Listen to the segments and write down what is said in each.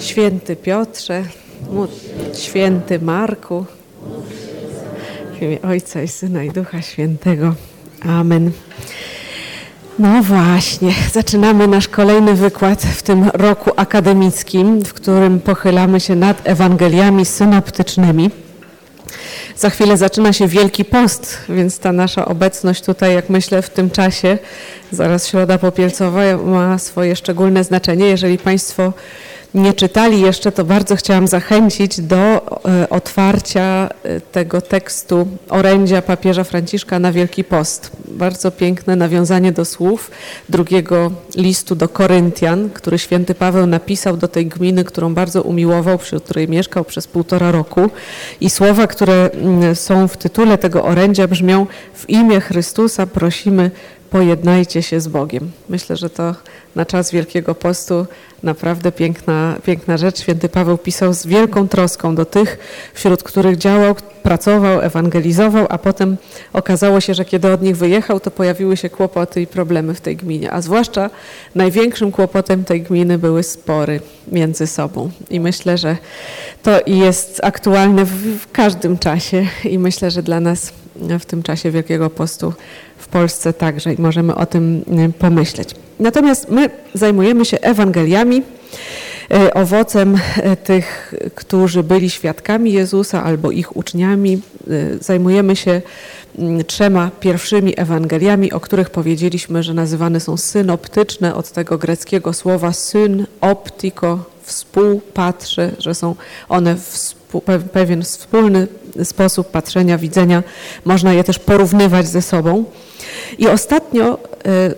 święty Piotrze, święty Marku, w imię Ojca i Syna i Ducha Świętego. Amen. No właśnie, zaczynamy nasz kolejny wykład w tym roku akademickim, w którym pochylamy się nad Ewangeliami synoptycznymi. Za chwilę zaczyna się Wielki Post, więc ta nasza obecność tutaj, jak myślę, w tym czasie, zaraz Środa Popielcowa ma swoje szczególne znaczenie. Jeżeli Państwo nie czytali jeszcze, to bardzo chciałam zachęcić do e, otwarcia e, tego tekstu orędzia papieża Franciszka na Wielki Post. Bardzo piękne nawiązanie do słów drugiego listu do Koryntian, który święty Paweł napisał do tej gminy, którą bardzo umiłował, przy której mieszkał przez półtora roku. I słowa, które mm, są w tytule tego orędzia brzmią w imię Chrystusa prosimy pojednajcie się z Bogiem. Myślę, że to na czas Wielkiego Postu naprawdę piękna, piękna rzecz. Święty Paweł pisał z wielką troską do tych, wśród których działał, pracował, ewangelizował, a potem okazało się, że kiedy od nich wyjechał, to pojawiły się kłopoty i problemy w tej gminie. A zwłaszcza największym kłopotem tej gminy były spory między sobą. I myślę, że to jest aktualne w każdym czasie i myślę, że dla nas w tym czasie Wielkiego Postu w Polsce także i możemy o tym y, pomyśleć. Natomiast my zajmujemy się Ewangeliami, y, owocem y, tych, którzy byli świadkami Jezusa albo ich uczniami. Zajmujemy się mm, trzema pierwszymi Ewangeliami, o których powiedzieliśmy, że nazywane są synoptyczne od tego greckiego słowa syn, optiko, współpatrzy, że są one w pewien wspólny sposób patrzenia, widzenia. Można je też porównywać ze sobą. I ostatnio, e,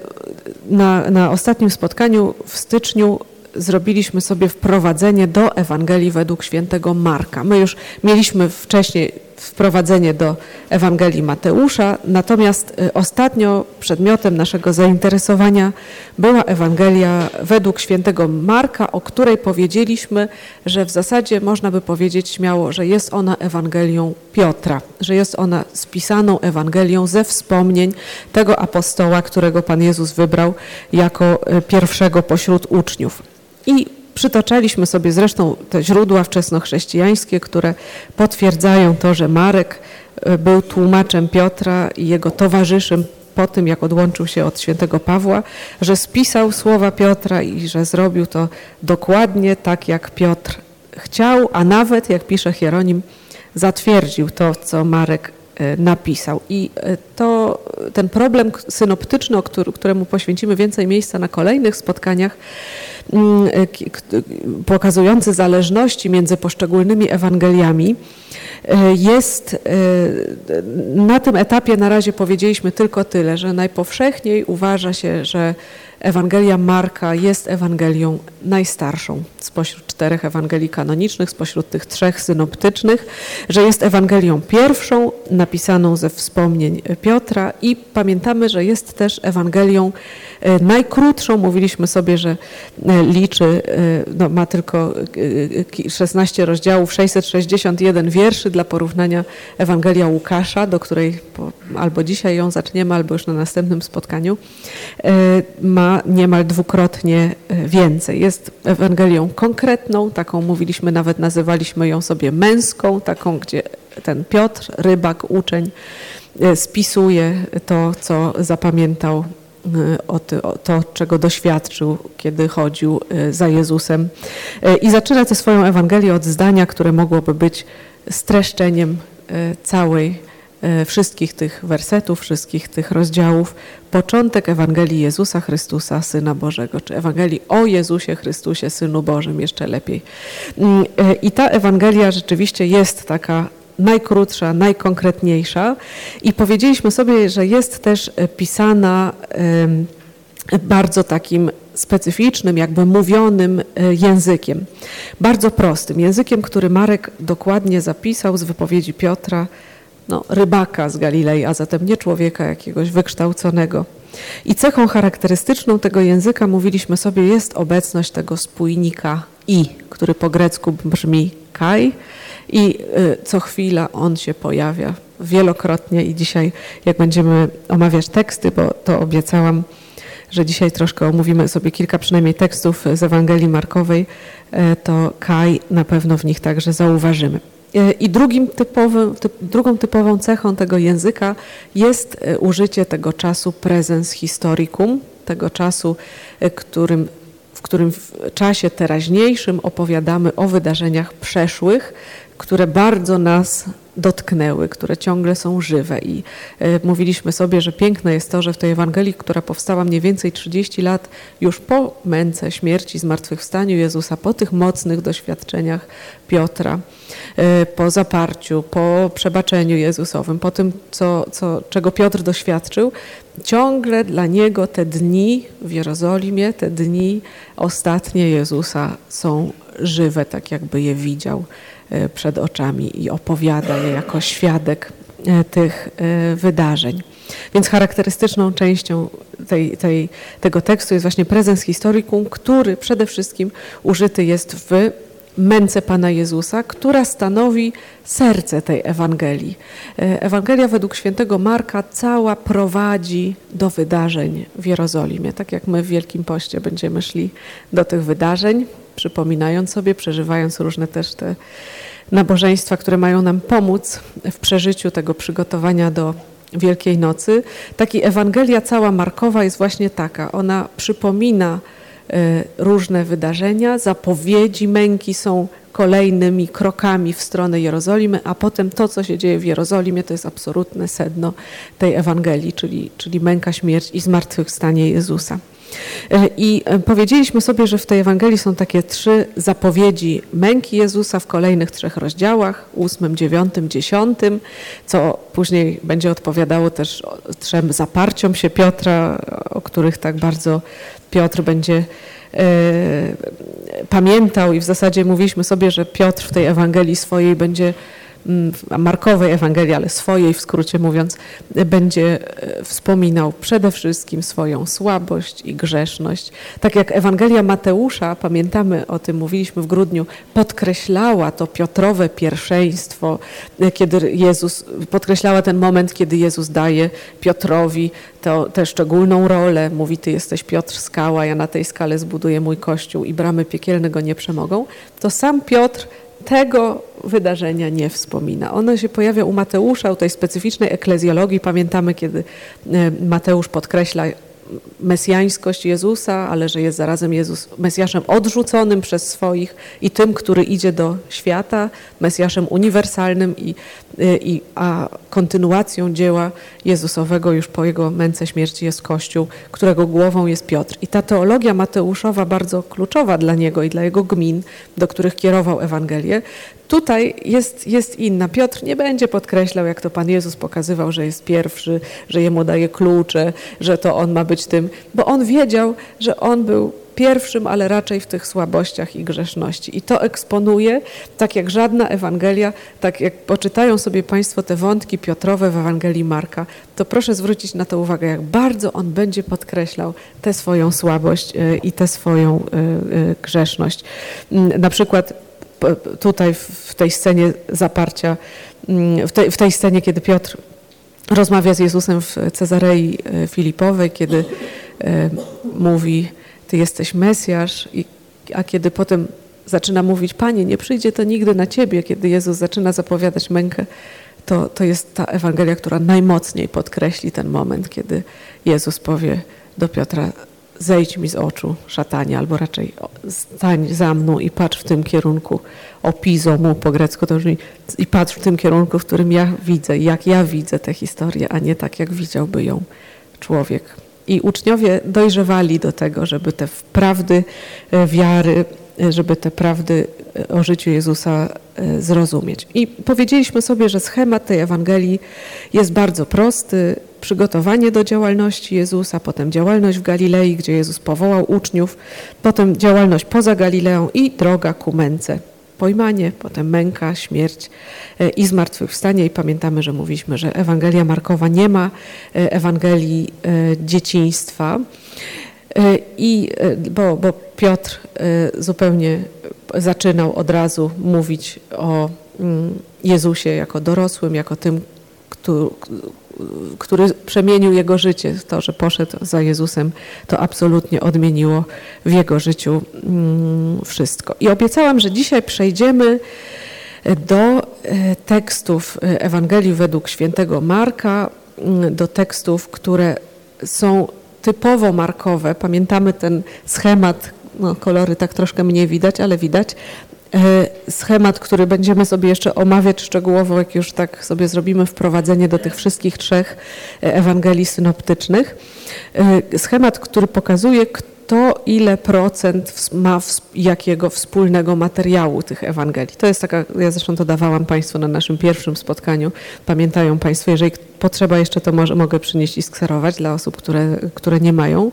na, na ostatnim spotkaniu w styczniu zrobiliśmy sobie wprowadzenie do Ewangelii według świętego Marka. My już mieliśmy wcześniej wprowadzenie do Ewangelii Mateusza, natomiast y, ostatnio przedmiotem naszego zainteresowania była Ewangelia według świętego Marka, o której powiedzieliśmy, że w zasadzie można by powiedzieć śmiało, że jest ona Ewangelią Piotra, że jest ona spisaną Ewangelią ze wspomnień tego apostoła, którego Pan Jezus wybrał jako y, pierwszego pośród uczniów. I Przytaczaliśmy sobie zresztą te źródła wczesnochrześcijańskie, które potwierdzają to, że Marek e, był tłumaczem Piotra i jego towarzyszem po tym, jak odłączył się od świętego Pawła, że spisał słowa Piotra i że zrobił to dokładnie tak, jak Piotr chciał, a nawet, jak pisze Hieronim, zatwierdził to, co Marek napisał. I e, to ten problem synoptyczny, któremu poświęcimy więcej miejsca na kolejnych spotkaniach, Mm, pokazujący zależności między poszczególnymi Ewangeliami, e, jest e, na tym etapie na razie powiedzieliśmy tylko tyle, że najpowszechniej uważa się, że Ewangelia Marka jest Ewangelią najstarszą spośród czterech Ewangelii kanonicznych, spośród tych trzech synoptycznych, że jest Ewangelią pierwszą, napisaną ze wspomnień Piotra i pamiętamy, że jest też Ewangelią e, najkrótszą. Mówiliśmy sobie, że e, liczy, e, no, ma tylko 16 rozdziałów, 661 wierszy dla porównania Ewangelia Łukasza, do której albo dzisiaj ją zaczniemy, albo już na następnym spotkaniu, ma niemal dwukrotnie e, więcej. Jest Ewangelią konkretną, taką mówiliśmy, nawet nazywaliśmy ją sobie męską, taką, gdzie ten Piotr, rybak, uczeń, e, spisuje to, co zapamiętał e, to, czego doświadczył, kiedy chodził za Jezusem. I zaczyna tę swoją Ewangelię od zdania, które mogłoby być streszczeniem całej wszystkich tych wersetów, wszystkich tych rozdziałów, początek Ewangelii Jezusa Chrystusa, Syna Bożego, czy Ewangelii o Jezusie Chrystusie, Synu Bożym, jeszcze lepiej. Mm, e, I ta Ewangelia rzeczywiście jest taka najkrótsza, najkonkretniejsza i powiedzieliśmy sobie, że jest też pisana bardzo takim specyficznym, jakby mówionym e, językiem. Bardzo prostym, językiem, który Marek dokładnie zapisał z wypowiedzi Piotra, no, rybaka z Galilei, a zatem nie człowieka jakiegoś wykształconego. I cechą charakterystyczną tego języka, mówiliśmy sobie, jest obecność tego spójnika i, który po grecku brzmi kaj i y, co chwila on się pojawia wielokrotnie i dzisiaj, jak będziemy omawiać teksty, bo to obiecałam, że dzisiaj troszkę omówimy sobie kilka przynajmniej tekstów z Ewangelii Markowej, e, to Kaj na pewno w nich także zauważymy. E, I drugim typowym, typ, drugą typową cechą tego języka jest e, użycie tego czasu presens historicum, tego czasu, którym, w którym w czasie teraźniejszym opowiadamy o wydarzeniach przeszłych, które bardzo nas dotknęły, które ciągle są żywe. I e, mówiliśmy sobie, że piękne jest to, że w tej Ewangelii, która powstała mniej więcej 30 lat już po męce, śmierci, zmartwychwstaniu Jezusa, po tych mocnych doświadczeniach Piotra, e, po zaparciu, po przebaczeniu Jezusowym, po tym, co, co, czego Piotr doświadczył, ciągle dla niego te dni w Jerozolimie, te dni ostatnie Jezusa są żywe, tak jakby je widział. E, przed oczami i opowiada je jako świadek e, tych wydarzeń. Więc charakterystyczną częścią tej, tej, tego tekstu jest właśnie prezens historikum, który przede wszystkim użyty jest w męce Pana Jezusa, która stanowi serce tej Ewangelii. Ewangelia według świętego Marka cała prowadzi do wydarzeń w Jerozolimie. Tak jak my w Wielkim Poście będziemy szli do tych wydarzeń, przypominając sobie, przeżywając różne też te nabożeństwa, które mają nam pomóc w przeżyciu tego przygotowania do Wielkiej Nocy. Taki Ewangelia cała Markowa jest właśnie taka. Ona przypomina e, różne wydarzenia, zapowiedzi męki są kolejnymi krokami w stronę Jerozolimy, a potem to, co się dzieje w Jerozolimie, to jest absolutne sedno tej Ewangelii, czyli, czyli męka, śmierć i zmartwychwstanie Jezusa. E, I e, powiedzieliśmy sobie, że w tej Ewangelii są takie trzy zapowiedzi męki Jezusa w kolejnych trzech rozdziałach, ósmym, dziewiątym, dziesiątym, co później będzie odpowiadało też trzem zaparciom się Piotra, o których tak bardzo Piotr będzie e, pamiętał. I w zasadzie mówiliśmy sobie, że Piotr w tej Ewangelii swojej będzie Markowej Ewangelii, ale swojej w skrócie mówiąc, będzie e, wspominał przede wszystkim swoją słabość i grzeszność. Tak jak Ewangelia Mateusza, pamiętamy o tym, mówiliśmy w grudniu, podkreślała to Piotrowe pierwszeństwo, e, kiedy Jezus, podkreślała ten moment, kiedy Jezus daje Piotrowi tę szczególną rolę. Mówi, ty jesteś Piotr skała, ja na tej skale zbuduję mój kościół i bramy piekielne go nie przemogą. To sam Piotr tego wydarzenia nie wspomina. Ono się pojawia u Mateusza, u tej specyficznej eklezjologii. Pamiętamy, kiedy e, Mateusz podkreśla mesjańskość Jezusa, ale że jest zarazem Jezus Mesjaszem odrzuconym przez swoich i tym, który idzie do świata, Mesjaszem uniwersalnym, i, i, a kontynuacją dzieła Jezusowego już po Jego męce śmierci jest Kościół, którego głową jest Piotr. I ta teologia Mateuszowa, bardzo kluczowa dla niego i dla jego gmin, do których kierował Ewangelię, Tutaj jest, jest inna. Piotr nie będzie podkreślał, jak to Pan Jezus pokazywał, że jest pierwszy, że jemu daje klucze, że to on ma być tym, bo on wiedział, że on był pierwszym, ale raczej w tych słabościach i grzeszności. I to eksponuje, tak jak żadna Ewangelia, tak jak poczytają sobie Państwo te wątki Piotrowe w Ewangelii Marka, to proszę zwrócić na to uwagę, jak bardzo on będzie podkreślał tę swoją słabość e, i tę swoją e, e, grzeszność. Mm, na przykład tutaj w tej scenie zaparcia, mm, w tej, w tej scenie, kiedy Piotr rozmawia z Jezusem w Cezarei e, Filipowej, kiedy e, mówi, Ty jesteś Mesjasz, a kiedy potem zaczyna mówić, Panie, nie przyjdzie to nigdy na Ciebie, kiedy Jezus zaczyna zapowiadać mękę, to, to jest ta Ewangelia, która najmocniej podkreśli ten moment, kiedy Jezus powie do Piotra, zejdź mi z oczu, szatanie, albo raczej stań za mną i patrz w tym kierunku, opizo mu po grecku to brzmi, i patrz w tym kierunku, w którym ja widzę, jak ja widzę tę historię, a nie tak, jak widziałby ją człowiek. I uczniowie dojrzewali do tego, żeby te prawdy e, wiary, żeby te prawdy e, o życiu Jezusa zrozumieć. I powiedzieliśmy sobie, że schemat tej Ewangelii jest bardzo prosty przygotowanie do działalności Jezusa, potem działalność w Galilei, gdzie Jezus powołał uczniów, potem działalność poza Galileą i droga ku męce. Pojmanie, potem męka, śmierć e, i zmartwychwstanie. I pamiętamy, że mówiliśmy, że Ewangelia Markowa nie ma e, Ewangelii e, dzieciństwa. I, bo, bo Piotr zupełnie zaczynał od razu mówić o mm, Jezusie jako dorosłym, jako tym, który, który przemienił jego życie. To, że poszedł za Jezusem, to absolutnie odmieniło w jego życiu mm, wszystko. I obiecałam, że dzisiaj przejdziemy do e, tekstów Ewangelii według świętego Marka, mm, do tekstów, które są typowo markowe. Pamiętamy ten schemat, no, kolory tak troszkę mniej widać, ale widać, E, schemat, który będziemy sobie jeszcze omawiać szczegółowo, jak już tak sobie zrobimy wprowadzenie do tych wszystkich trzech e, Ewangelii synoptycznych. E, schemat, który pokazuje, kto ile procent ma jakiego wspólnego materiału tych Ewangelii. To jest taka, ja zresztą to dawałam Państwu na naszym pierwszym spotkaniu. Pamiętają Państwo, jeżeli potrzeba jeszcze, to może, mogę przynieść i skserować dla osób, które, które nie mają.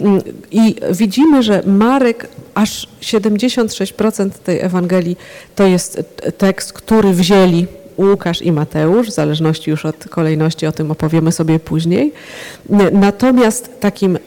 Mm, I widzimy, że Marek aż 76% tej Ewangelii to jest tekst, który wzięli Łukasz i Mateusz, w zależności już od kolejności, o tym opowiemy sobie później. Natomiast takim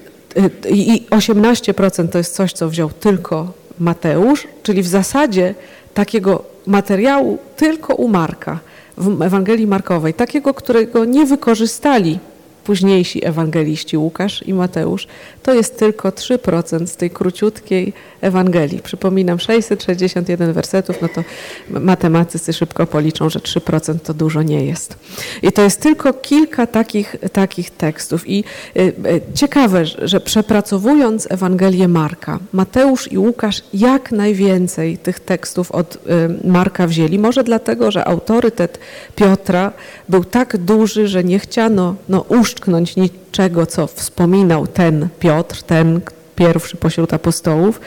i 18% to jest coś, co wziął tylko Mateusz, czyli w zasadzie takiego materiału tylko u Marka w Ewangelii Markowej, takiego, którego nie wykorzystali późniejsi ewangeliści Łukasz i Mateusz, to jest tylko 3% z tej króciutkiej Ewangelii. Przypominam, 661 wersetów, no to matematycy szybko policzą, że 3% to dużo nie jest. I to jest tylko kilka takich, takich tekstów. I y, y, ciekawe, że przepracowując Ewangelię Marka, Mateusz i Łukasz jak najwięcej tych tekstów od y, Marka wzięli. Może dlatego, że autorytet Piotra był tak duży, że nie chciano no, uszczknąć niczego, co wspominał ten Piotr, ten, pierwszy pośród apostołów,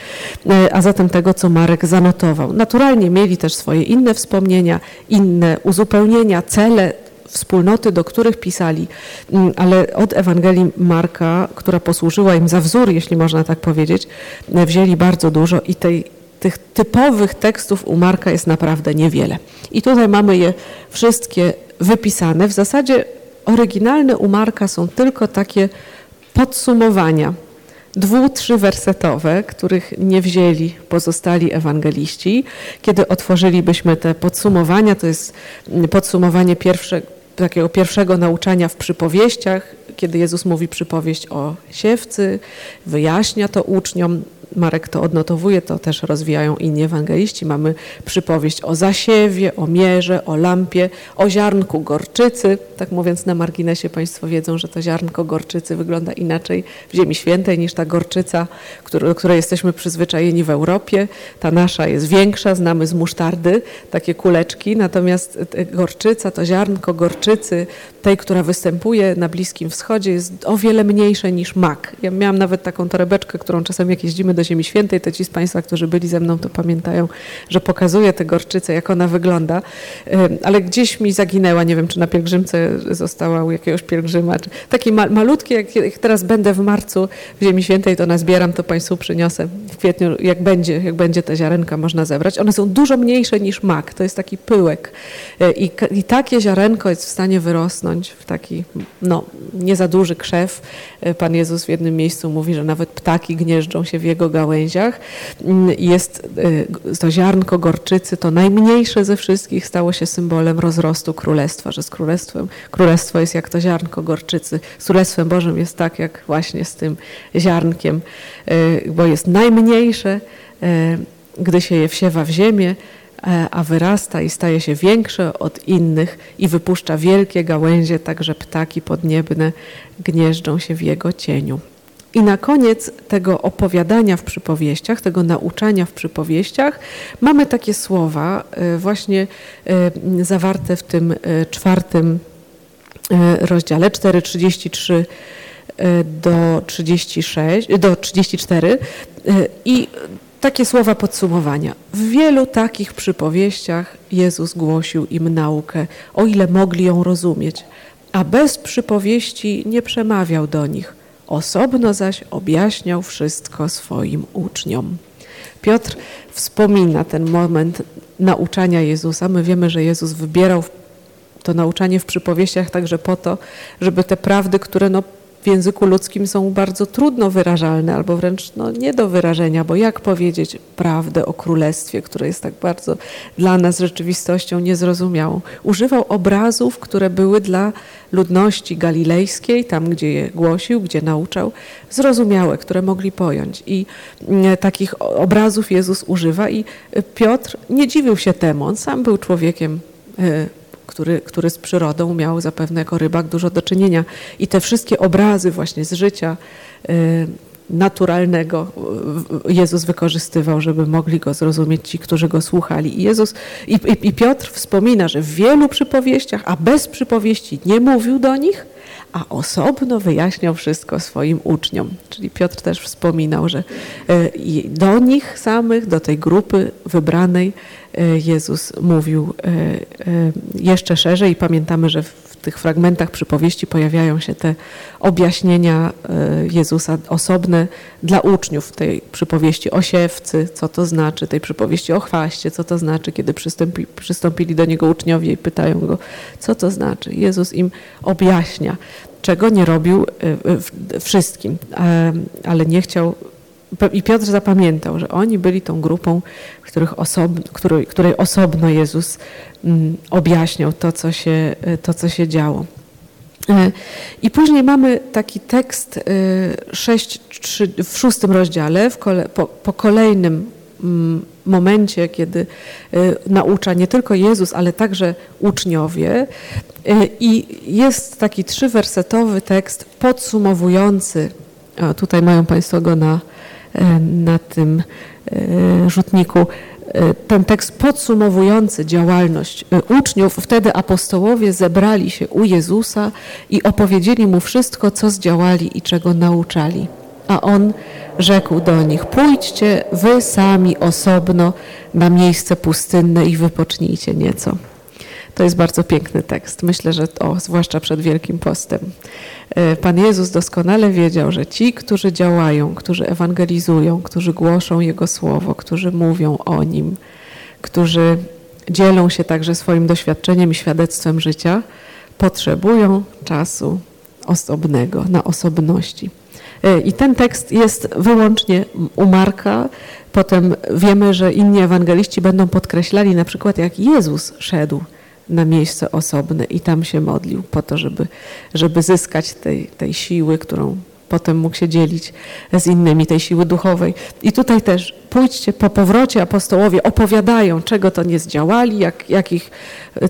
e, a zatem tego, co Marek zanotował. Naturalnie mieli też swoje inne wspomnienia, inne uzupełnienia, cele, wspólnoty, do których pisali, mm, ale od Ewangelii Marka, która posłużyła im za wzór, jeśli można tak powiedzieć, e, wzięli bardzo dużo i tej, tych typowych tekstów u Marka jest naprawdę niewiele. I tutaj mamy je wszystkie wypisane. W zasadzie oryginalne u Marka są tylko takie podsumowania. Dwu, trzywersetowe, których nie wzięli pozostali ewangeliści. Kiedy otworzylibyśmy te podsumowania, to jest podsumowanie pierwsze, takiego pierwszego nauczania w przypowieściach, kiedy Jezus mówi przypowieść o siewcy, wyjaśnia to uczniom, Marek to odnotowuje, to też rozwijają inni ewangeliści. Mamy przypowieść o zasiewie, o mierze, o lampie, o ziarnku gorczycy. Tak mówiąc na marginesie Państwo wiedzą, że to ziarnko gorczycy wygląda inaczej w Ziemi Świętej niż ta gorczyca, do której jesteśmy przyzwyczajeni w Europie. Ta nasza jest większa, znamy z musztardy takie kuleczki, natomiast gorczyca, to ziarnko gorczycy, tej, która występuje na Bliskim Wschodzie, jest o wiele mniejsze niż mak. Ja miałam nawet taką torebeczkę, którą czasem jak jeździmy do Ziemi Świętej, to ci z Państwa, którzy byli ze mną, to pamiętają, że pokazuję tę gorczycę, jak ona wygląda, ale gdzieś mi zaginęła, nie wiem, czy na pielgrzymce została u jakiegoś pielgrzyma, czy takie ma malutkie, jak teraz będę w marcu w Ziemi Świętej, to nazbieram, to Państwu przyniosę w kwietniu, jak będzie, jak będzie te ziarenka można zebrać. One są dużo mniejsze niż mak, to jest taki pyłek e, i, i takie ziarenko jest w stanie wyrosnąć w taki, no, nie za duży krzew. E, Pan Jezus w jednym miejscu mówi, że nawet ptaki gnieżdżą się w jego gałęziach. Mm, jest y, to ziarnko gorczycy, to najmniejsze ze wszystkich, stało się symbolem rozrostu królestwa, że z królestwem, królestwo jest jak to ziarnko gorczycy. Z królestwem Bożym jest tak, jak właśnie z tym ziarnkiem, y, bo jest najmniejsze, y, gdy się je wsiewa w ziemię, a wyrasta i staje się większe od innych i wypuszcza wielkie gałęzie, tak że ptaki podniebne gnieżdżą się w jego cieniu. I na koniec tego opowiadania w przypowieściach, tego nauczania w przypowieściach, mamy takie słowa, e, właśnie e, zawarte w tym e, czwartym rozdziale 4:33 do 36, do 34 i takie słowa podsumowania. W wielu takich przypowieściach Jezus głosił im naukę, o ile mogli ją rozumieć a bez przypowieści nie przemawiał do nich. Osobno zaś objaśniał wszystko swoim uczniom. Piotr wspomina ten moment nauczania Jezusa. My wiemy, że Jezus wybierał to nauczanie w przypowieściach także po to, żeby te prawdy, które no w języku ludzkim są bardzo trudno wyrażalne, albo wręcz no, nie do wyrażenia, bo jak powiedzieć prawdę o królestwie, które jest tak bardzo dla nas rzeczywistością niezrozumiałą. Używał obrazów, które były dla ludności galilejskiej, tam gdzie je głosił, gdzie nauczał, zrozumiałe, które mogli pojąć. I mm, takich obrazów Jezus używa i Piotr nie dziwił się temu. On sam był człowiekiem y, który, który z przyrodą miał zapewne jako rybak dużo do czynienia. I te wszystkie obrazy właśnie z życia y, naturalnego y, Jezus wykorzystywał, żeby mogli go zrozumieć ci, którzy go słuchali. I Jezus i, i, i Piotr wspomina, że w wielu przypowieściach, a bez przypowieści nie mówił do nich, a osobno wyjaśniał wszystko swoim uczniom. Czyli Piotr też wspominał, że y, do nich samych, do tej grupy wybranej Jezus mówił e, e, jeszcze szerzej i pamiętamy, że w tych fragmentach przypowieści pojawiają się te objaśnienia Jezusa osobne dla uczniów tej przypowieści o siewcy, co to znaczy, tej przypowieści o chwaście, co to znaczy, kiedy przystąpi, przystąpili do Niego uczniowie i pytają Go, co to znaczy. Jezus im objaśnia, czego nie robił wszystkim, ale nie chciał i Piotr zapamiętał, że oni byli tą grupą, których osob, której, której osobno Jezus mm, objaśniał to co, się, to, co się działo. E, I później mamy taki tekst 6, e, 3, w szóstym rozdziale, w kole, po, po, kolejnym mm, momencie, kiedy e, naucza nie tylko Jezus, ale także uczniowie. I jest taki trzywersetowy tekst podsumowujący, tutaj mają Państwo go na, na tym e, rzutniku e, ten tekst podsumowujący działalność e, uczniów. Wtedy apostołowie zebrali się u Jezusa i opowiedzieli mu wszystko, co zdziałali i czego nauczali. A on rzekł do nich: Pójdźcie wy sami osobno na miejsce pustynne i wypocznijcie nieco. To jest bardzo piękny tekst. Myślę, że to, zwłaszcza przed Wielkim Postem. E, Pan Jezus doskonale wiedział, że ci, którzy działają, którzy ewangelizują, którzy głoszą Jego słowo, którzy mówią o Nim, którzy dzielą się także swoim doświadczeniem i świadectwem życia, potrzebują czasu osobnego, na osobności. E, I ten tekst jest wyłącznie u Marka. Potem wiemy, że inni ewangeliści będą podkreślali na przykład, jak Jezus szedł na miejsce osobne i tam się modlił po to, żeby, żeby zyskać tej, tej siły, którą potem mógł się dzielić z innymi, tej siły duchowej. I tutaj też pójdźcie po powrocie, apostołowie opowiadają, czego to nie zdziałali, jak, jakich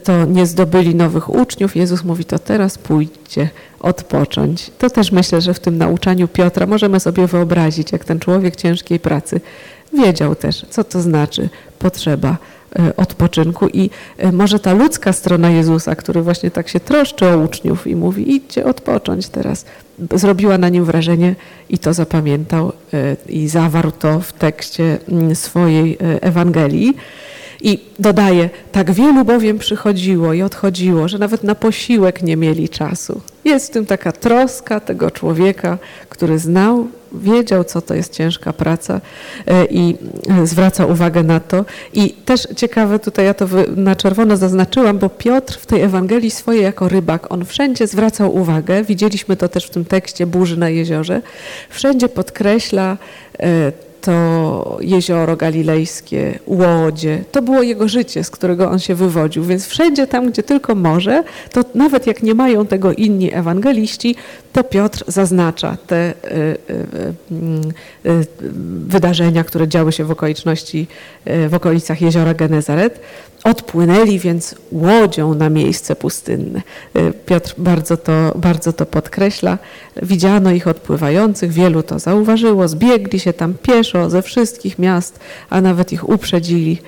to nie zdobyli nowych uczniów. Jezus mówi, to teraz pójdźcie odpocząć. To też myślę, że w tym nauczaniu Piotra możemy sobie wyobrazić, jak ten człowiek ciężkiej pracy wiedział też, co to znaczy potrzeba E, odpoczynku i e, może ta ludzka strona Jezusa, który właśnie tak się troszczy o uczniów i mówi idźcie odpocząć teraz, zrobiła na nim wrażenie i to zapamiętał e, i zawarł to w tekście mm, swojej Ewangelii. I dodaje, tak wielu bowiem przychodziło i odchodziło, że nawet na posiłek nie mieli czasu. Jest w tym taka troska tego człowieka, który znał, wiedział, co to jest ciężka praca e, i zwraca uwagę na to. I też ciekawe, tutaj ja to na czerwono zaznaczyłam, bo Piotr w tej Ewangelii swojej jako rybak, on wszędzie zwracał uwagę, widzieliśmy to też w tym tekście Burzy na jeziorze, wszędzie podkreśla e, to jezioro galilejskie, łodzie. To było jego życie, z którego on się wywodził. Więc wszędzie tam, gdzie tylko może, to nawet jak nie mają tego inni ewangeliści, to Piotr zaznacza te y, y, y, wydarzenia, które działy się w okoliczności, w okolicach jeziora Genezaret. Odpłynęli więc łodzią na miejsce pustynne. Piotr bardzo to, bardzo to podkreśla. Widziano ich odpływających, wielu to zauważyło, zbiegli się tam pieszo ze wszystkich miast, a nawet ich uprzedzili.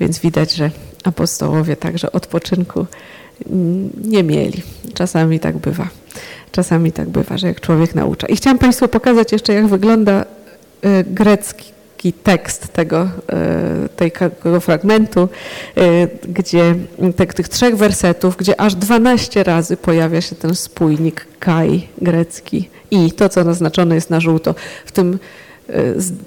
Więc widać, że apostołowie także odpoczynku nie mieli. Czasami tak bywa. Czasami tak bywa, że jak człowiek naucza. I chciałam Państwu pokazać jeszcze, jak wygląda e, grecki tekst tego, tego fragmentu, gdzie tych trzech wersetów, gdzie aż 12 razy pojawia się ten spójnik kaj grecki i to, co naznaczone jest na żółto. W tym,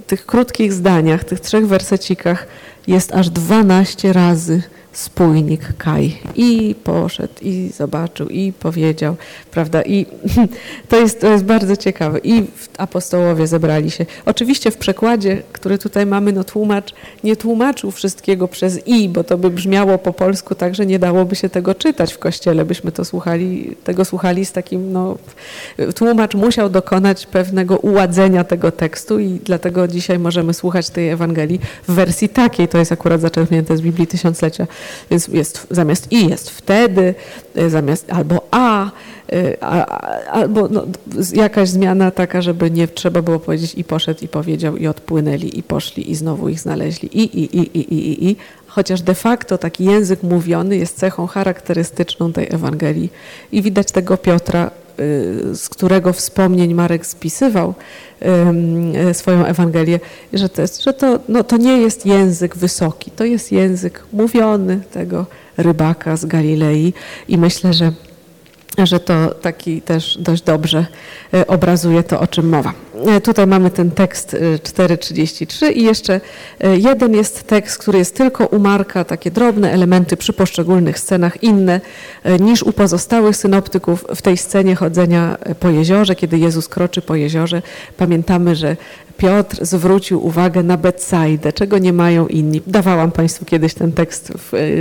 tych krótkich zdaniach, tych trzech wersecikach jest aż 12 razy spójnik Kaj. I poszedł, i zobaczył, i powiedział, prawda? I to jest, to jest bardzo ciekawe. I apostołowie zebrali się. Oczywiście w przekładzie, który tutaj mamy, no tłumacz nie tłumaczył wszystkiego przez i, bo to by brzmiało po polsku tak, że nie dałoby się tego czytać w kościele, byśmy to słuchali, tego słuchali z takim, no, tłumacz musiał dokonać pewnego uładzenia tego tekstu i dlatego dzisiaj możemy słuchać tej Ewangelii w wersji takiej. To jest akurat zaczerpnięte z Biblii Tysiąclecia więc jest zamiast i jest wtedy, y, zamiast albo a, y, a, albo no, jakaś zmiana taka, żeby nie trzeba było powiedzieć i poszedł i powiedział i odpłynęli i poszli i znowu ich znaleźli i, i, i, i, i, i. Chociaż de facto taki język mówiony jest cechą charakterystyczną tej Ewangelii i widać tego Piotra z którego wspomnień Marek spisywał y, swoją Ewangelię, że to, jest, że to, no, to nie jest język wysoki, to jest język mówiony tego rybaka z Galilei i myślę, że że to taki też dość dobrze obrazuje to, o czym mowa. E, tutaj mamy ten tekst 4.33 e, i jeszcze jeden jest tekst, który jest tylko u Marka, takie drobne elementy przy poszczególnych scenach, inne niż u pozostałych synoptyków w tej scenie chodzenia po jeziorze, kiedy Jezus kroczy po jeziorze. Pamiętamy, że Piotr zwrócił uwagę na Betsaidę, czego nie mają inni. Dawałam Państwu kiedyś ten tekst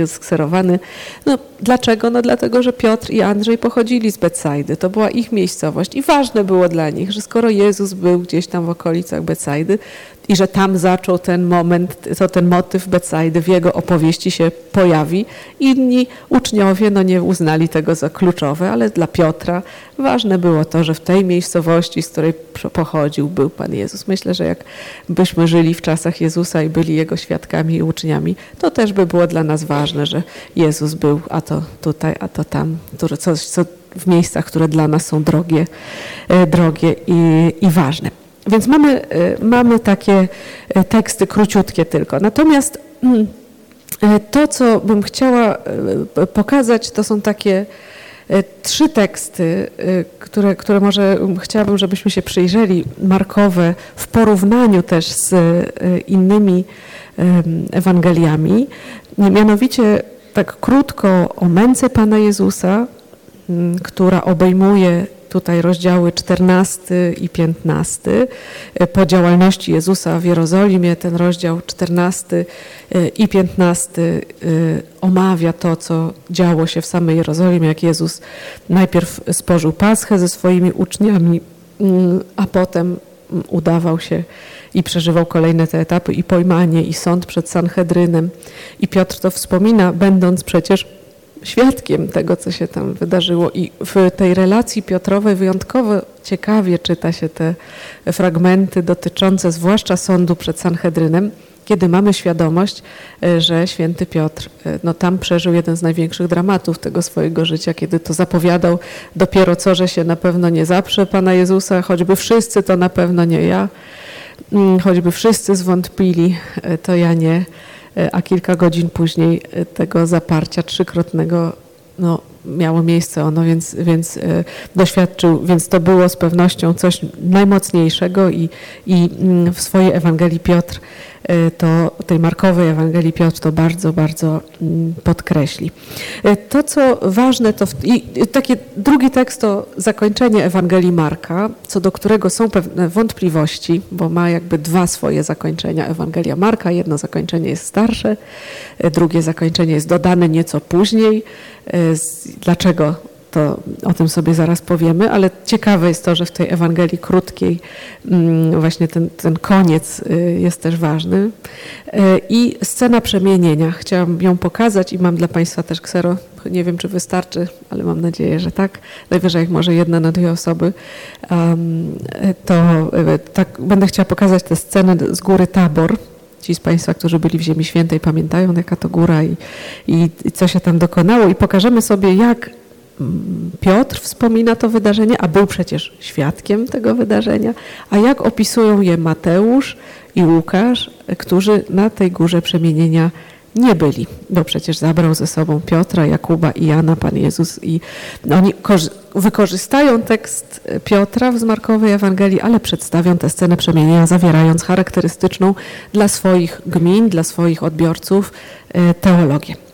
skserowany. No, dlaczego? No dlatego, że Piotr i Andrzej pochodzili z Betsaidy. To była ich miejscowość i ważne było dla nich, że skoro Jezus był gdzieś tam w okolicach Betsaidy, i że tam zaczął ten moment, to ten motyw Betsaidy w jego opowieści się pojawi. Inni uczniowie no nie uznali tego za kluczowe, ale dla Piotra ważne było to, że w tej miejscowości, z której pochodził, był Pan Jezus. Myślę, że jak byśmy żyli w czasach Jezusa i byli Jego świadkami i uczniami, to też by było dla nas ważne, że Jezus był a to tutaj, a to tam, coś, co w miejscach, które dla nas są drogie, e, drogie i, i ważne. Więc mamy, y, mamy takie y, teksty króciutkie tylko. Natomiast mm, to, co bym chciała pokazać, to są takie trzy teksty, które, które może chciałabym, żebyśmy się przyjrzeli, markowe, w porównaniu też z innymi Ewangeliami. Mianowicie tak krótko o męce Pana Jezusa, która obejmuje tutaj rozdziały 14 i 15 e, po działalności Jezusa w Jerozolimie. Ten rozdział 14 e, i 15 e, omawia to, co działo się w samej Jerozolimie, jak Jezus najpierw spożył paschę ze swoimi uczniami, mm, a potem mm, udawał się i przeżywał kolejne te etapy i pojmanie, i sąd przed Sanhedrynem. I Piotr to wspomina, będąc przecież świadkiem tego, co się tam wydarzyło. I w tej relacji Piotrowej wyjątkowo ciekawie czyta się te fragmenty dotyczące zwłaszcza sądu przed Sanhedrynem, kiedy mamy świadomość, e, że święty Piotr e, no, tam przeżył jeden z największych dramatów tego swojego życia, kiedy to zapowiadał dopiero co, że się na pewno nie zaprze Pana Jezusa, choćby wszyscy, to na pewno nie ja, mm, choćby wszyscy zwątpili, e, to ja nie a kilka godzin później e, tego zaparcia trzykrotnego no, miało miejsce ono, więc, więc e, doświadczył, więc to było z pewnością coś najmocniejszego i, i mm, w swojej Ewangelii Piotr E, to tej Markowej Ewangelii Piotr to bardzo, bardzo mm, podkreśli. E, to, co ważne, to w, i taki drugi tekst to zakończenie Ewangelii Marka, co do którego są pewne wątpliwości, bo ma jakby dwa swoje zakończenia Ewangelia Marka. Jedno zakończenie jest starsze, e, drugie zakończenie jest dodane nieco później. Dlaczego to o tym sobie zaraz powiemy, ale ciekawe jest to, że w tej Ewangelii krótkiej mm, właśnie ten, ten koniec y, jest też ważny. Y, I scena przemienienia. Chciałam ją pokazać i mam dla Państwa też ksero. Nie wiem, czy wystarczy, ale mam nadzieję, że tak. Najwyżej może jedna na dwie osoby. To y, tak, będę chciała pokazać tę scenę z góry Tabor. Ci z Państwa, którzy byli w Ziemi Świętej, pamiętają, jaka to góra i, i, i co się tam dokonało. I pokażemy sobie, jak Piotr wspomina to wydarzenie, a był przecież świadkiem tego wydarzenia, a jak opisują je Mateusz i Łukasz, którzy na tej górze przemienienia nie byli, bo przecież zabrał ze sobą Piotra, Jakuba i Jana Pan Jezus i oni wykorzystają tekst Piotra w Markowej Ewangelii, ale przedstawią tę scenę przemienienia, zawierając charakterystyczną dla swoich gmin, dla swoich odbiorców e, teologię.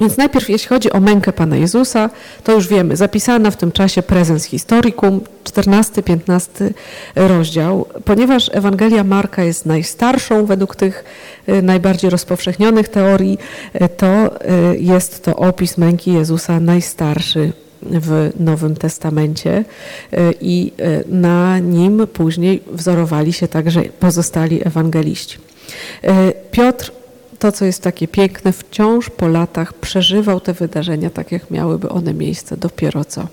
Więc najpierw jeśli chodzi o mękę Pana Jezusa, to już wiemy, zapisana w tym czasie prezens historicum, 14-15 rozdział. Ponieważ Ewangelia Marka jest najstarszą według tych y, najbardziej rozpowszechnionych teorii, y, to y, jest to opis męki Jezusa najstarszy w Nowym Testamencie i na nim później wzorowali się także pozostali ewangeliści. Piotr to, co jest takie piękne, wciąż po latach przeżywał te wydarzenia tak, jak miałyby one miejsce dopiero co.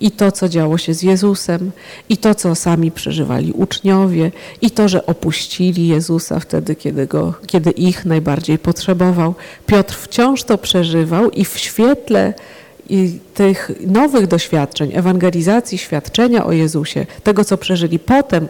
I to, co działo się z Jezusem, i to, co sami przeżywali uczniowie, i to, że opuścili Jezusa wtedy, kiedy, go, kiedy ich najbardziej potrzebował. Piotr wciąż to przeżywał i w świetle i tych nowych doświadczeń, ewangelizacji, świadczenia o Jezusie, tego, co przeżyli potem,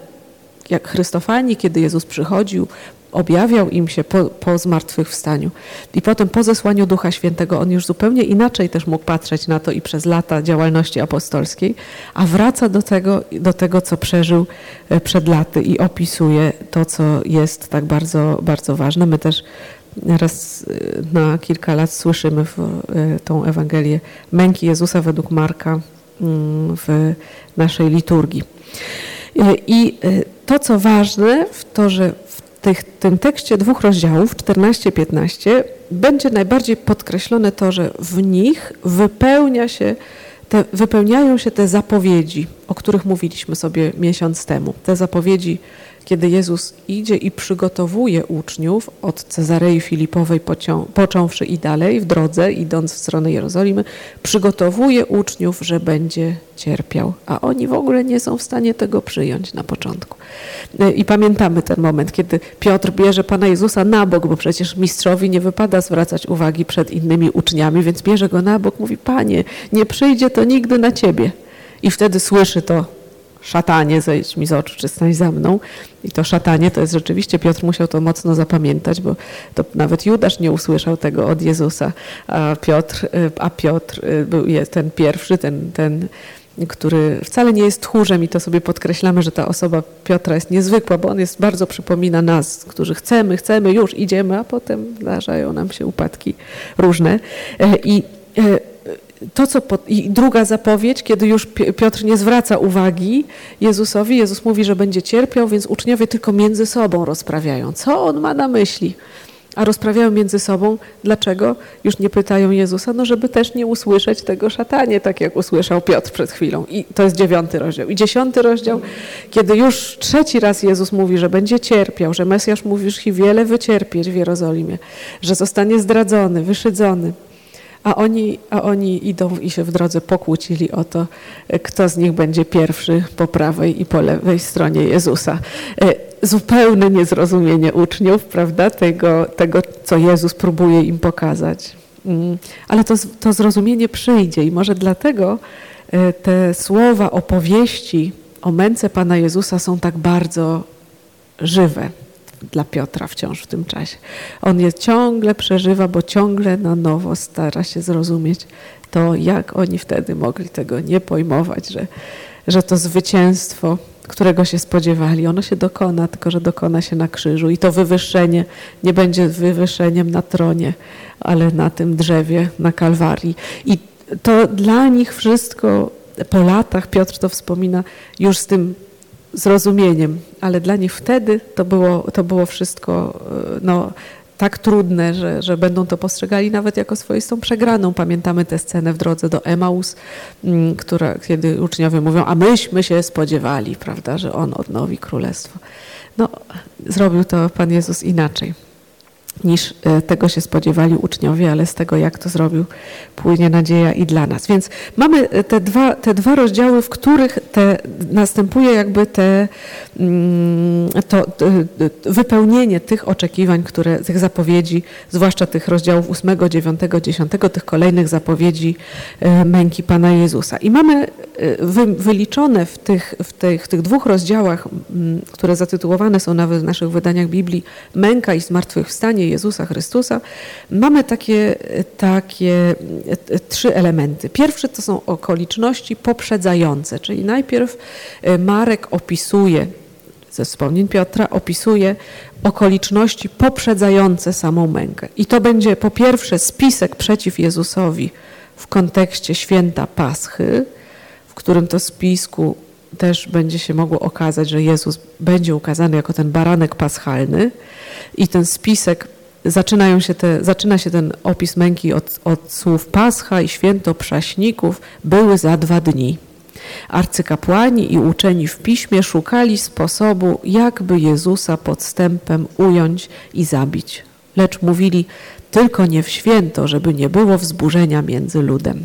jak Chrystofani, kiedy Jezus przychodził, objawiał im się po, po zmartwychwstaniu. I potem po zesłaniu Ducha Świętego on już zupełnie inaczej też mógł patrzeć na to i przez lata działalności apostolskiej, a wraca do tego, do tego co przeżył e, przed laty i opisuje to, co jest tak bardzo, bardzo ważne. My też raz e, na kilka lat słyszymy w, e, tą Ewangelię męki Jezusa według Marka mm, w naszej liturgii. I to, co ważne, to, że tych, tym tekście dwóch rozdziałów, 14-15, będzie najbardziej podkreślone to, że w nich wypełnia się te, wypełniają się te zapowiedzi, o których mówiliśmy sobie miesiąc temu. Te zapowiedzi kiedy Jezus idzie i przygotowuje uczniów od Cezarei Filipowej począwszy i dalej w drodze, idąc w stronę Jerozolimy, przygotowuje uczniów, że będzie cierpiał, a oni w ogóle nie są w stanie tego przyjąć na początku. I pamiętamy ten moment, kiedy Piotr bierze Pana Jezusa na bok, bo przecież mistrzowi nie wypada zwracać uwagi przed innymi uczniami, więc bierze go na bok, mówi, Panie, nie przyjdzie to nigdy na Ciebie. I wtedy słyszy to szatanie, zejdź mi z oczu, czy stań za mną. I to szatanie to jest rzeczywiście, Piotr musiał to mocno zapamiętać, bo to nawet Judasz nie usłyszał tego od Jezusa, a Piotr, a Piotr y, był ten pierwszy, ten, ten który wcale nie jest tchórzem i to sobie podkreślamy, że ta osoba Piotra jest niezwykła, bo on jest bardzo przypomina nas, którzy chcemy, chcemy, już idziemy, a potem zdarzają nam się upadki różne. E, I e, to, co po, I druga zapowiedź, kiedy już Piotr nie zwraca uwagi Jezusowi, Jezus mówi, że będzie cierpiał, więc uczniowie tylko między sobą rozprawiają. Co on ma na myśli? A rozprawiają między sobą. Dlaczego? Już nie pytają Jezusa, no żeby też nie usłyszeć tego szatanie, tak jak usłyszał Piotr przed chwilą. I to jest dziewiąty rozdział. I dziesiąty rozdział, kiedy już trzeci raz Jezus mówi, że będzie cierpiał, że Mesjasz mówi, że wiele wycierpieć w Jerozolimie, że zostanie zdradzony, wyszydzony a oni, a oni idą i się w drodze pokłócili o to, kto z nich będzie pierwszy po prawej i po lewej stronie Jezusa. E, zupełne niezrozumienie uczniów, prawda, tego, tego co Jezus próbuje im pokazać. Mm, ale to, to zrozumienie przyjdzie i może dlatego e, te słowa opowieści o męce Pana Jezusa są tak bardzo żywe dla Piotra wciąż w tym czasie. On je ciągle przeżywa, bo ciągle na nowo stara się zrozumieć to, jak oni wtedy mogli tego nie pojmować, że, że to zwycięstwo, którego się spodziewali, ono się dokona, tylko że dokona się na krzyżu i to wywyższenie nie będzie wywyższeniem na tronie, ale na tym drzewie, na Kalwarii. I to dla nich wszystko po latach, Piotr to wspomina, już z tym zrozumieniem, ale dla nich wtedy to było, to było wszystko e, no, tak trudne, że, że będą to postrzegali nawet jako swoistą przegraną. Pamiętamy tę scenę w drodze do Emaus, mm, która, kiedy uczniowie mówią, a myśmy się spodziewali, prawda, że On odnowi królestwo. No, zrobił to Pan Jezus inaczej. Niż e, tego się spodziewali uczniowie, ale z tego, jak to zrobił, płynie nadzieja i dla nas. Więc mamy e, te dwa, te dwa rozdziały, w których te, następuje jakby te, mm, to, to, wypełnienie tych oczekiwań, które, tych zapowiedzi, zwłaszcza tych rozdziałów 8, 9, 10, tych kolejnych zapowiedzi e, męki Pana Jezusa. I mamy wy, wyliczone w tych, w, tych, w tych dwóch rozdziałach, które zatytułowane są nawet w naszych wydaniach Biblii, męka i zmartwychwstanie Jezusa Chrystusa, mamy takie, takie trzy elementy. Pierwszy to są okoliczności poprzedzające, czyli najpierw e, Marek opisuje, ze wspomnień Piotra, opisuje okoliczności poprzedzające samą mękę. I to będzie po pierwsze spisek przeciw Jezusowi w kontekście święta Paschy, w którym to spisku też będzie się mogło okazać, że Jezus będzie ukazany jako ten baranek paschalny i ten spisek zaczynają się te, zaczyna się ten opis męki od, od słów Pascha i święto prześników były za dwa dni. Arcykapłani i uczeni w piśmie szukali sposobu, jakby Jezusa podstępem ująć i zabić. Lecz mówili, tylko nie w święto, żeby nie było wzburzenia między ludem.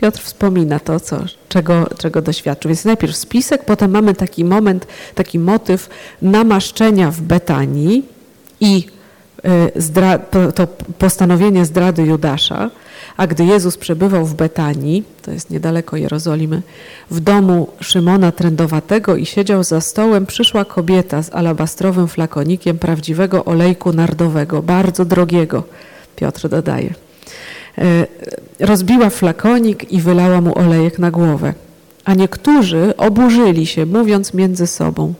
Piotr wspomina to, co, czego, czego doświadczył. Więc najpierw spisek, potem mamy taki moment, taki motyw namaszczenia w Betanii i Y, to postanowienie zdrady Judasza, a gdy Jezus przebywał w Betanii, to jest niedaleko Jerozolimy, w domu Szymona Trędowatego i siedział za stołem, przyszła kobieta z alabastrowym flakonikiem prawdziwego olejku nardowego, bardzo drogiego, Piotr dodaje. Y, rozbiła flakonik i wylała mu olejek na głowę. A niektórzy oburzyli się, mówiąc między sobą,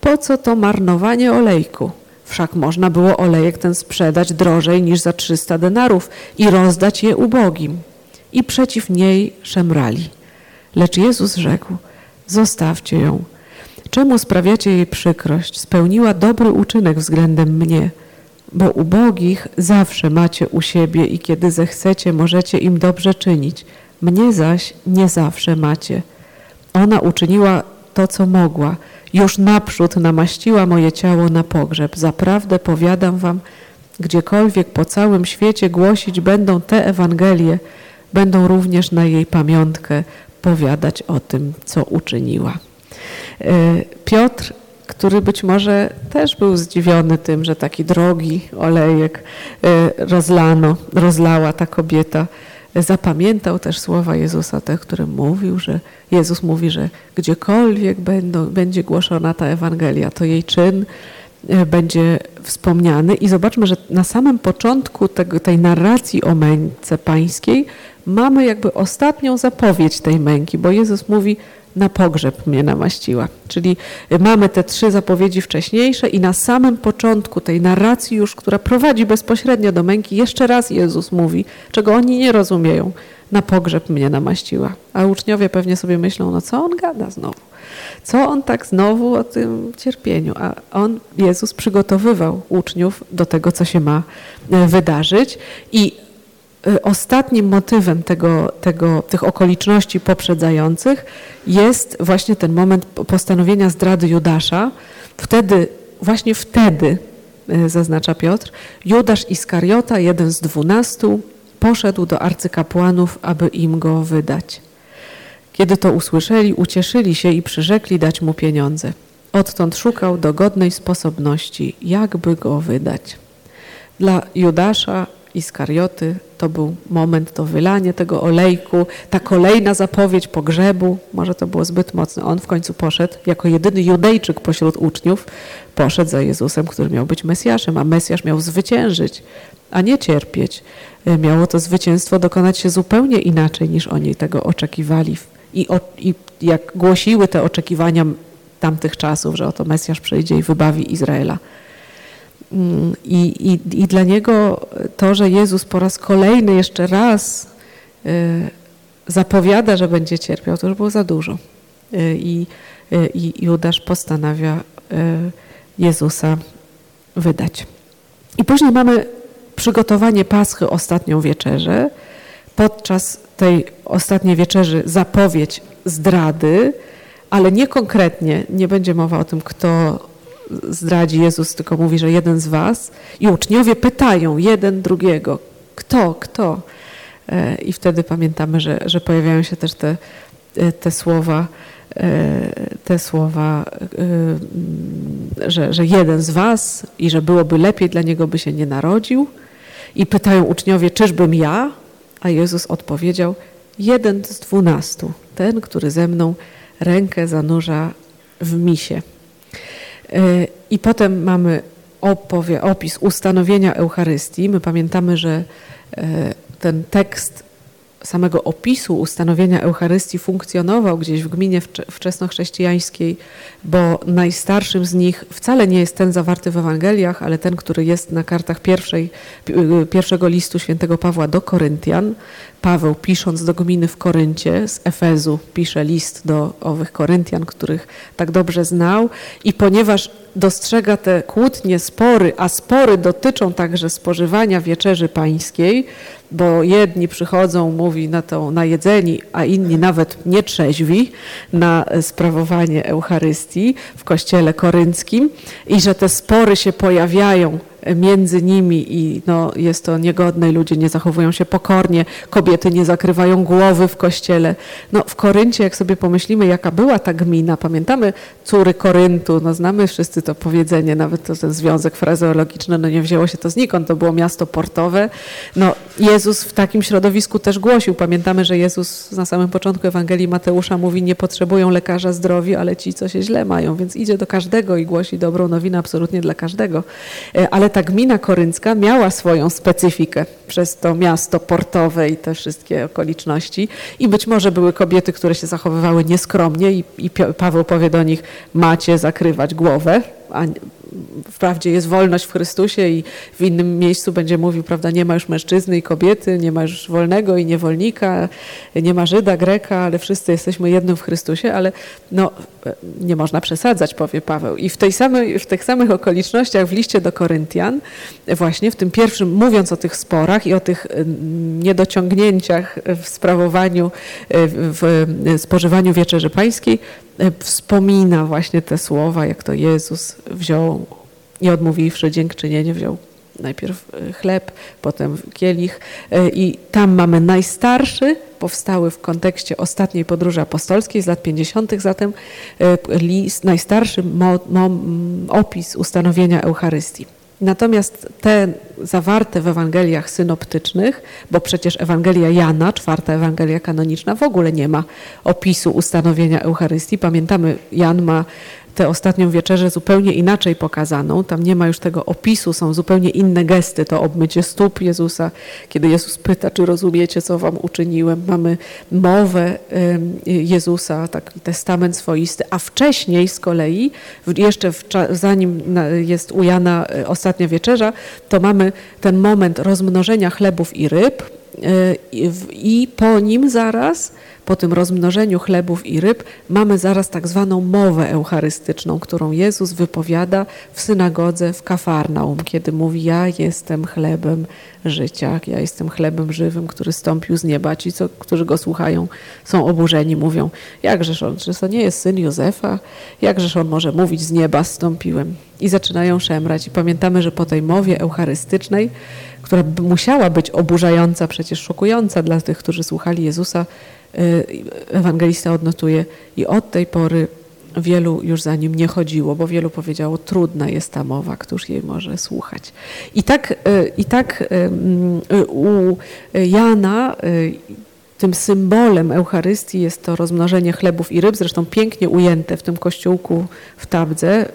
po co to marnowanie olejku? Wszak można było olejek ten sprzedać drożej niż za 300 denarów i rozdać je ubogim. I przeciw niej szemrali. Lecz Jezus rzekł, zostawcie ją. Czemu sprawiacie jej przykrość? Spełniła dobry uczynek względem mnie, bo ubogich zawsze macie u siebie i kiedy zechcecie, możecie im dobrze czynić. Mnie zaś nie zawsze macie. Ona uczyniła to, co mogła – już naprzód namaściła moje ciało na pogrzeb. Zaprawdę powiadam wam, gdziekolwiek po całym świecie głosić będą te Ewangelie, będą również na jej pamiątkę powiadać o tym, co uczyniła. E, Piotr, który być może też był zdziwiony tym, że taki drogi olejek e, rozlano, rozlała ta kobieta, zapamiętał też słowa Jezusa, te, które mówił, że Jezus mówi, że gdziekolwiek będą, będzie głoszona ta Ewangelia, to jej czyn e, będzie wspomniany. I zobaczmy, że na samym początku tego, tej narracji o męce pańskiej mamy jakby ostatnią zapowiedź tej męki, bo Jezus mówi, na pogrzeb mnie namaściła. Czyli mamy te trzy zapowiedzi wcześniejsze i na samym początku tej narracji już, która prowadzi bezpośrednio do męki, jeszcze raz Jezus mówi, czego oni nie rozumieją. Na pogrzeb mnie namaściła. A uczniowie pewnie sobie myślą, no co on gada znowu? Co on tak znowu o tym cierpieniu? A on, Jezus, przygotowywał uczniów do tego, co się ma e, wydarzyć i ostatnim motywem tego, tego, tych okoliczności poprzedzających jest właśnie ten moment postanowienia zdrady Judasza. Wtedy, właśnie wtedy, y, zaznacza Piotr, Judasz Iskariota, jeden z dwunastu, poszedł do arcykapłanów, aby im go wydać. Kiedy to usłyszeli, ucieszyli się i przyrzekli dać mu pieniądze. Odtąd szukał dogodnej sposobności, jakby go wydać. Dla Judasza Iskarioty. To był moment, to wylanie tego olejku, ta kolejna zapowiedź pogrzebu. Może to było zbyt mocne. On w końcu poszedł, jako jedyny Judejczyk pośród uczniów, poszedł za Jezusem, który miał być Mesjaszem, a Mesjasz miał zwyciężyć, a nie cierpieć. E, miało to zwycięstwo dokonać się zupełnie inaczej, niż oni tego oczekiwali. I, o, i jak głosiły te oczekiwania tamtych czasów, że oto Mesjasz przyjdzie i wybawi Izraela. I, i, I dla niego to, że Jezus po raz kolejny jeszcze raz y, zapowiada, że będzie cierpiał, to już było za dużo. Y, I, y, i Judasz postanawia Jezusa wydać. I później mamy przygotowanie Paschy, ostatnią wieczerzę. Podczas tej ostatniej wieczerzy zapowiedź zdrady, ale nie konkretnie, nie będzie mowa o tym, kto zdradzi Jezus, tylko mówi, że jeden z was. I uczniowie pytają jeden drugiego, kto, kto. E, I wtedy pamiętamy, że, że pojawiają się też te, e, te słowa, te słowa, że, że jeden z was i że byłoby lepiej dla niego, by się nie narodził. I pytają uczniowie, czyżbym ja? A Jezus odpowiedział, jeden z dwunastu, ten, który ze mną rękę zanurza w misie. E, I potem mamy opowie, opis ustanowienia Eucharystii. My pamiętamy, że e, ten tekst samego opisu ustanowienia Eucharystii funkcjonował gdzieś w gminie wczesnochrześcijańskiej, bo najstarszym z nich wcale nie jest ten zawarty w Ewangeliach, ale ten, który jest na kartach pierwszej, pierwszego listu świętego Pawła do Koryntian. Paweł pisząc do gminy w Koryncie z Efezu pisze list do owych Koryntian, których tak dobrze znał i ponieważ dostrzega te kłótnie, spory, a spory dotyczą także spożywania wieczerzy pańskiej, bo jedni przychodzą, mówi na to najedzeni, a inni nawet nietrzeźwi na sprawowanie Eucharystii w kościele korynckim i że te spory się pojawiają między nimi i no, jest to niegodne, ludzie nie zachowują się pokornie, kobiety nie zakrywają głowy w kościele. No, w Koryncie, jak sobie pomyślimy, jaka była ta gmina, pamiętamy córy Koryntu, no, znamy wszyscy to powiedzenie, nawet to, ten związek frazeologiczny, no nie wzięło się to znikąd, to było miasto portowe. No, Jezus w takim środowisku też głosił. Pamiętamy, że Jezus na samym początku Ewangelii Mateusza mówi, nie potrzebują lekarza zdrowi, ale ci, co się źle mają, więc idzie do każdego i głosi dobrą nowinę absolutnie dla każdego. E, ta gmina koryncka miała swoją specyfikę przez to miasto portowe i te wszystkie okoliczności. I być może były kobiety, które się zachowywały nieskromnie i, i Paweł powie do nich, macie zakrywać głowę, a wprawdzie jest wolność w Chrystusie i w innym miejscu będzie mówił, prawda, nie ma już mężczyzny i kobiety, nie ma już wolnego i niewolnika, nie ma Żyda, Greka, ale wszyscy jesteśmy jednym w Chrystusie, ale no, nie można przesadzać, powie Paweł. I w, tej samej, w tych samych okolicznościach w liście do Koryntian, właśnie w tym pierwszym, mówiąc o tych sporach i o tych mm, niedociągnięciach w sprawowaniu, w spożywaniu wieczerzy pańskiej, E, wspomina właśnie te słowa, jak to Jezus wziął, nie odmówiwszy dziękczynienie, wziął najpierw e, chleb, potem kielich e, i tam mamy najstarszy, powstały w kontekście ostatniej podróży apostolskiej z lat 50. zatem list, najstarszy mo, mo, opis ustanowienia Eucharystii. Natomiast te zawarte w Ewangeliach synoptycznych, bo przecież Ewangelia Jana, czwarta Ewangelia kanoniczna, w ogóle nie ma opisu ustanowienia Eucharystii. Pamiętamy, Jan ma tę ostatnią wieczerzę zupełnie inaczej pokazaną. Tam nie ma już tego opisu, są zupełnie inne gesty. To obmycie stóp Jezusa, kiedy Jezus pyta, czy rozumiecie, co wam uczyniłem. Mamy mowę Jezusa, taki testament swoisty, a wcześniej z kolei, jeszcze w, zanim jest u Jana e, ostatnia wieczerza, to mamy ten moment rozmnożenia chlebów i ryb i po nim zaraz po tym rozmnożeniu chlebów i ryb mamy zaraz tak zwaną mowę eucharystyczną, którą Jezus wypowiada w synagodze w Kafarnaum, kiedy mówi: Ja jestem chlebem życia, ja jestem chlebem żywym, który stąpił z nieba. Ci, co, którzy go słuchają, są oburzeni, mówią: Jakżeż on, czy to nie jest syn Józefa? Jakżeż on może mówić z nieba stąpiłem? I zaczynają szemrać. I pamiętamy, że po tej mowie eucharystycznej, która musiała być oburzająca, przecież szokująca dla tych, którzy słuchali Jezusa, Y, ewangelista odnotuje i od tej pory wielu już za nim nie chodziło, bo wielu powiedziało, trudna jest ta mowa, któż jej może słuchać. I tak, y, i tak y, u Jana tym symbolem Eucharystii jest to rozmnożenie chlebów i ryb, zresztą pięknie ujęte w tym kościółku w Tabdze, y,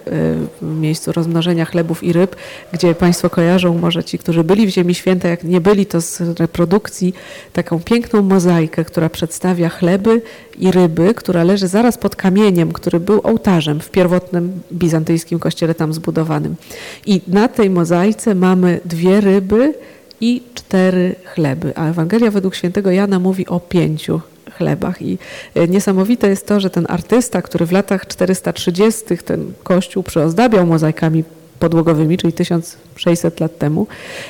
w miejscu rozmnożenia chlebów i ryb, gdzie Państwo kojarzą, może ci, którzy byli w Ziemi Świętej, jak nie byli, to z reprodukcji, taką piękną mozaikę, która przedstawia chleby i ryby, która leży zaraz pod kamieniem, który był ołtarzem w pierwotnym bizantyjskim kościele tam zbudowanym. I na tej mozaice mamy dwie ryby, i cztery chleby. A Ewangelia według świętego Jana mówi o pięciu chlebach. I e, niesamowite jest to, że ten artysta, który w latach 430 ten kościół przyozdabiał mozaikami podłogowymi, czyli 1600 lat temu,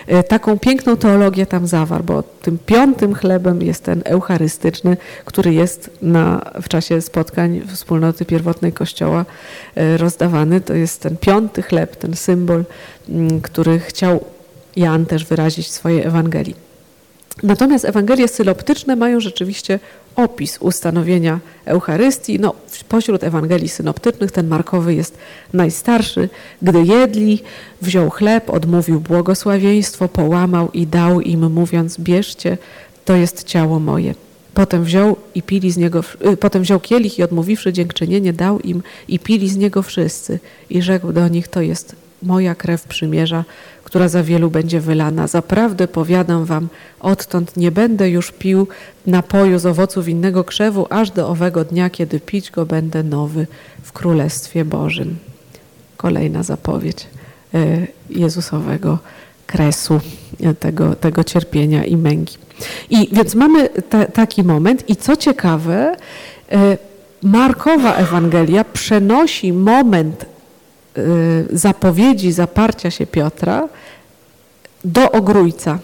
e, taką piękną teologię tam zawarł, bo tym piątym chlebem jest ten eucharystyczny, który jest na, w czasie spotkań wspólnoty pierwotnej Kościoła e, rozdawany. To jest ten piąty chleb, ten symbol, który chciał Jan też wyrazić w swojej Ewangelii. Natomiast Ewangelie synoptyczne mają rzeczywiście opis ustanowienia Eucharystii. No, pośród Ewangelii synoptycznych ten Markowy jest najstarszy. Gdy jedli, wziął chleb, odmówił błogosławieństwo, połamał i dał im, mówiąc: Bierzcie, to jest ciało moje. Potem wziął i pili z niego, y, potem wziął kielich i odmówiwszy dziękczynienie, dał im i pili z niego wszyscy. I rzekł do nich: To jest moja krew przymierza, która za wielu będzie wylana. Zaprawdę powiadam wam, odtąd nie będę już pił napoju z owoców innego krzewu, aż do owego dnia, kiedy pić go będę nowy w Królestwie Bożym. Kolejna zapowiedź e, Jezusowego kresu, e, tego, tego cierpienia i męki. I więc mamy taki moment i co ciekawe, e, Markowa Ewangelia przenosi moment zapowiedzi zaparcia się Piotra do ogrójca.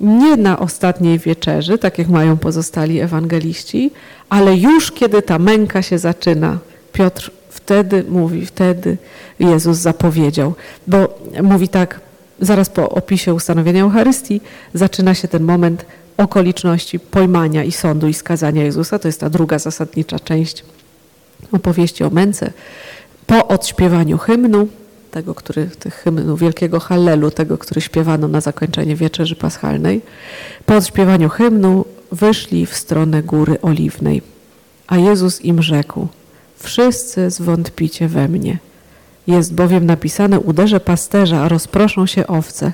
Nie na ostatniej wieczerzy, tak jak mają pozostali ewangeliści, ale już kiedy ta męka się zaczyna, Piotr wtedy mówi, wtedy Jezus zapowiedział. Bo mówi tak, zaraz po opisie ustanowienia Eucharystii zaczyna się ten moment okoliczności pojmania i sądu i skazania Jezusa. To jest ta druga zasadnicza część opowieści o męce po odśpiewaniu hymnu, tego, który, tych hymnu wielkiego Hallelu, tego, który śpiewano na zakończenie Wieczerzy Paschalnej, po odśpiewaniu hymnu wyszli w stronę Góry Oliwnej. A Jezus im rzekł, wszyscy zwątpicie we mnie. Jest bowiem napisane, uderzę pasterza, a rozproszą się owce,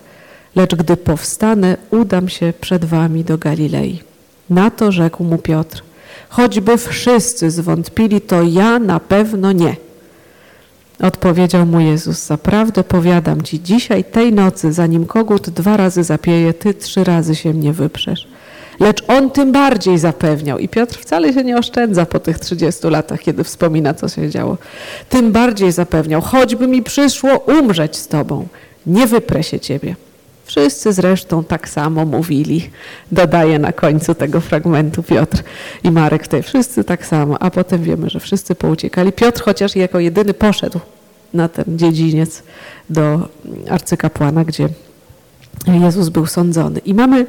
lecz gdy powstanę, udam się przed wami do Galilei. Na to rzekł mu Piotr, choćby wszyscy zwątpili, to ja na pewno nie. Odpowiedział mu Jezus, zaprawdę powiadam ci, dzisiaj tej nocy, zanim kogut dwa razy zapieje, ty trzy razy się mnie wyprzesz. Lecz on tym bardziej zapewniał i Piotr wcale się nie oszczędza po tych 30 latach, kiedy wspomina, co się działo. Tym bardziej zapewniał, choćby mi przyszło umrzeć z tobą, nie wyprę się ciebie. Wszyscy zresztą tak samo mówili, dodaje na końcu tego fragmentu Piotr i Marek tutaj. Wszyscy tak samo, a potem wiemy, że wszyscy pouciekali. Piotr chociaż jako jedyny poszedł na ten dziedziniec do arcykapłana, gdzie Jezus był sądzony. I mamy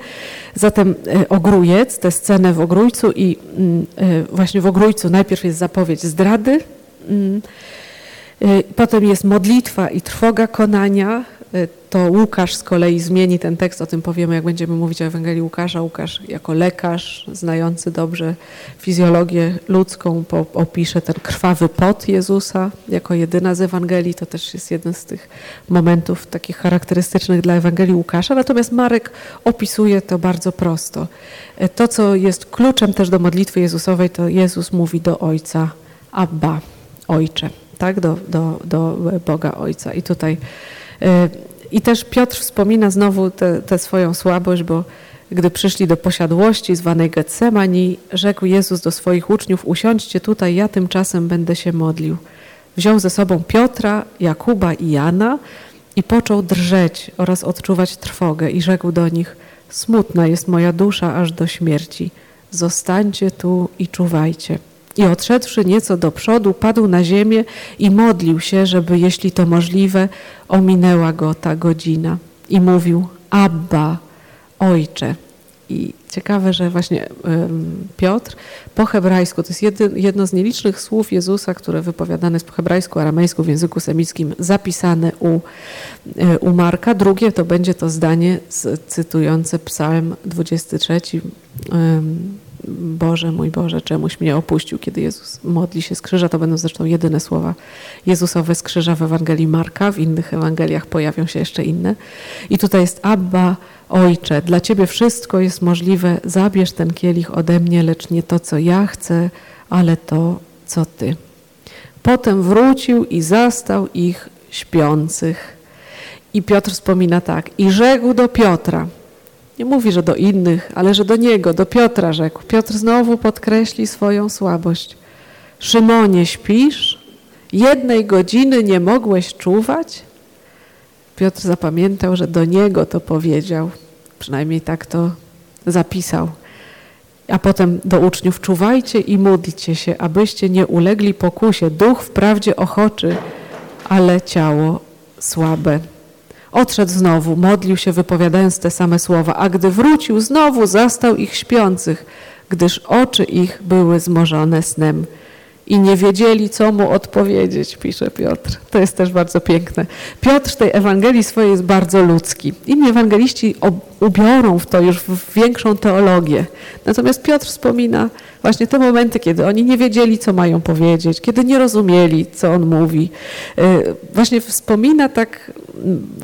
zatem e, ogrójec, tę scenę w ogrójcu i mm, e, właśnie w ogrójcu najpierw jest zapowiedź zdrady, mm, e, potem jest modlitwa i trwoga konania, to Łukasz z kolei zmieni ten tekst, o tym powiemy, jak będziemy mówić o Ewangelii Łukasza. Łukasz jako lekarz, znający dobrze fizjologię ludzką, opisze ten krwawy pot Jezusa jako jedyna z Ewangelii. To też jest jeden z tych momentów takich charakterystycznych dla Ewangelii Łukasza. Natomiast Marek opisuje to bardzo prosto. Y, to, co jest kluczem też do modlitwy Jezusowej, to Jezus mówi do Ojca, Abba, Ojcze, tak, do, do, do Boga Ojca. I tutaj i też Piotr wspomina znowu tę swoją słabość, bo gdy przyszli do posiadłości zwanej Getsemani, rzekł Jezus do swoich uczniów, usiądźcie tutaj, ja tymczasem będę się modlił. Wziął ze sobą Piotra, Jakuba i Jana i począł drżeć oraz odczuwać trwogę i rzekł do nich, smutna jest moja dusza aż do śmierci, zostańcie tu i czuwajcie. I odszedłszy nieco do przodu, padł na ziemię i modlił się, żeby, jeśli to możliwe, ominęła go ta godzina. I mówił, Abba, Ojcze. I ciekawe, że właśnie Piotr po hebrajsku, to jest jedno z nielicznych słów Jezusa, które wypowiadane jest po hebrajsku, aramejsku, w języku semickim, zapisane u, e, u Marka. Drugie to będzie to zdanie cytujące psalm 23, Boże, mój Boże, czemuś mnie opuścił, kiedy Jezus modli się z krzyża. To będą zresztą jedyne słowa Jezusowe z krzyża w Ewangelii Marka. W innych Ewangeliach pojawią się jeszcze inne. I tutaj jest Abba, Ojcze, dla Ciebie wszystko jest możliwe. Zabierz ten kielich ode mnie, lecz nie to, co ja chcę, ale to, co Ty. Potem wrócił i zastał ich śpiących. I Piotr wspomina tak. I rzekł do Piotra – nie mówi, że do innych, ale że do niego, do Piotra rzekł. Piotr znowu podkreśli swoją słabość. Szymonie, śpisz? Jednej godziny nie mogłeś czuwać? Piotr zapamiętał, że do niego to powiedział. Przynajmniej tak to zapisał. A potem do uczniów: czuwajcie i módlcie się, abyście nie ulegli pokusie. Duch wprawdzie ochoczy, ale ciało słabe. Odszedł znowu, modlił się, wypowiadając te same słowa, a gdy wrócił, znowu zastał ich śpiących, gdyż oczy ich były zmorzone snem i nie wiedzieli, co mu odpowiedzieć, pisze Piotr. To jest też bardzo piękne. Piotr tej Ewangelii swojej jest bardzo ludzki. Inni ewangeliści ubiorą w to już w większą teologię. Natomiast Piotr wspomina właśnie te momenty, kiedy oni nie wiedzieli, co mają powiedzieć, kiedy nie rozumieli, co on mówi. E, właśnie wspomina tak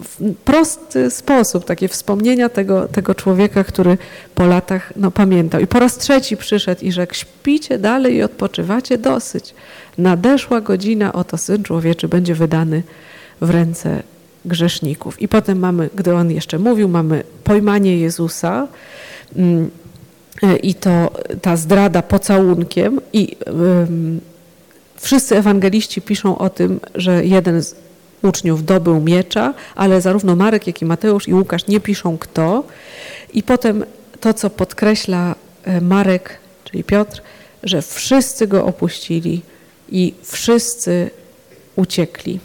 w prosty sposób, takie wspomnienia tego, tego człowieka, który po latach no, pamiętał. I po raz trzeci przyszedł i rzekł, śpicie dalej i odpoczywacie dosyć. Nadeszła godzina, oto Syn Człowieczy będzie wydany w ręce grzeszników. I potem mamy, gdy on jeszcze mówił, mamy pojmanie Jezusa mm, i to ta zdrada pocałunkiem i wszyscy ewangeliści piszą o tym, że jeden z uczniów dobył miecza, ale zarówno Marek, jak i Mateusz i Łukasz nie piszą kto. I potem to, co podkreśla e, Marek, czyli Piotr, że wszyscy go opuścili i wszyscy uciekli.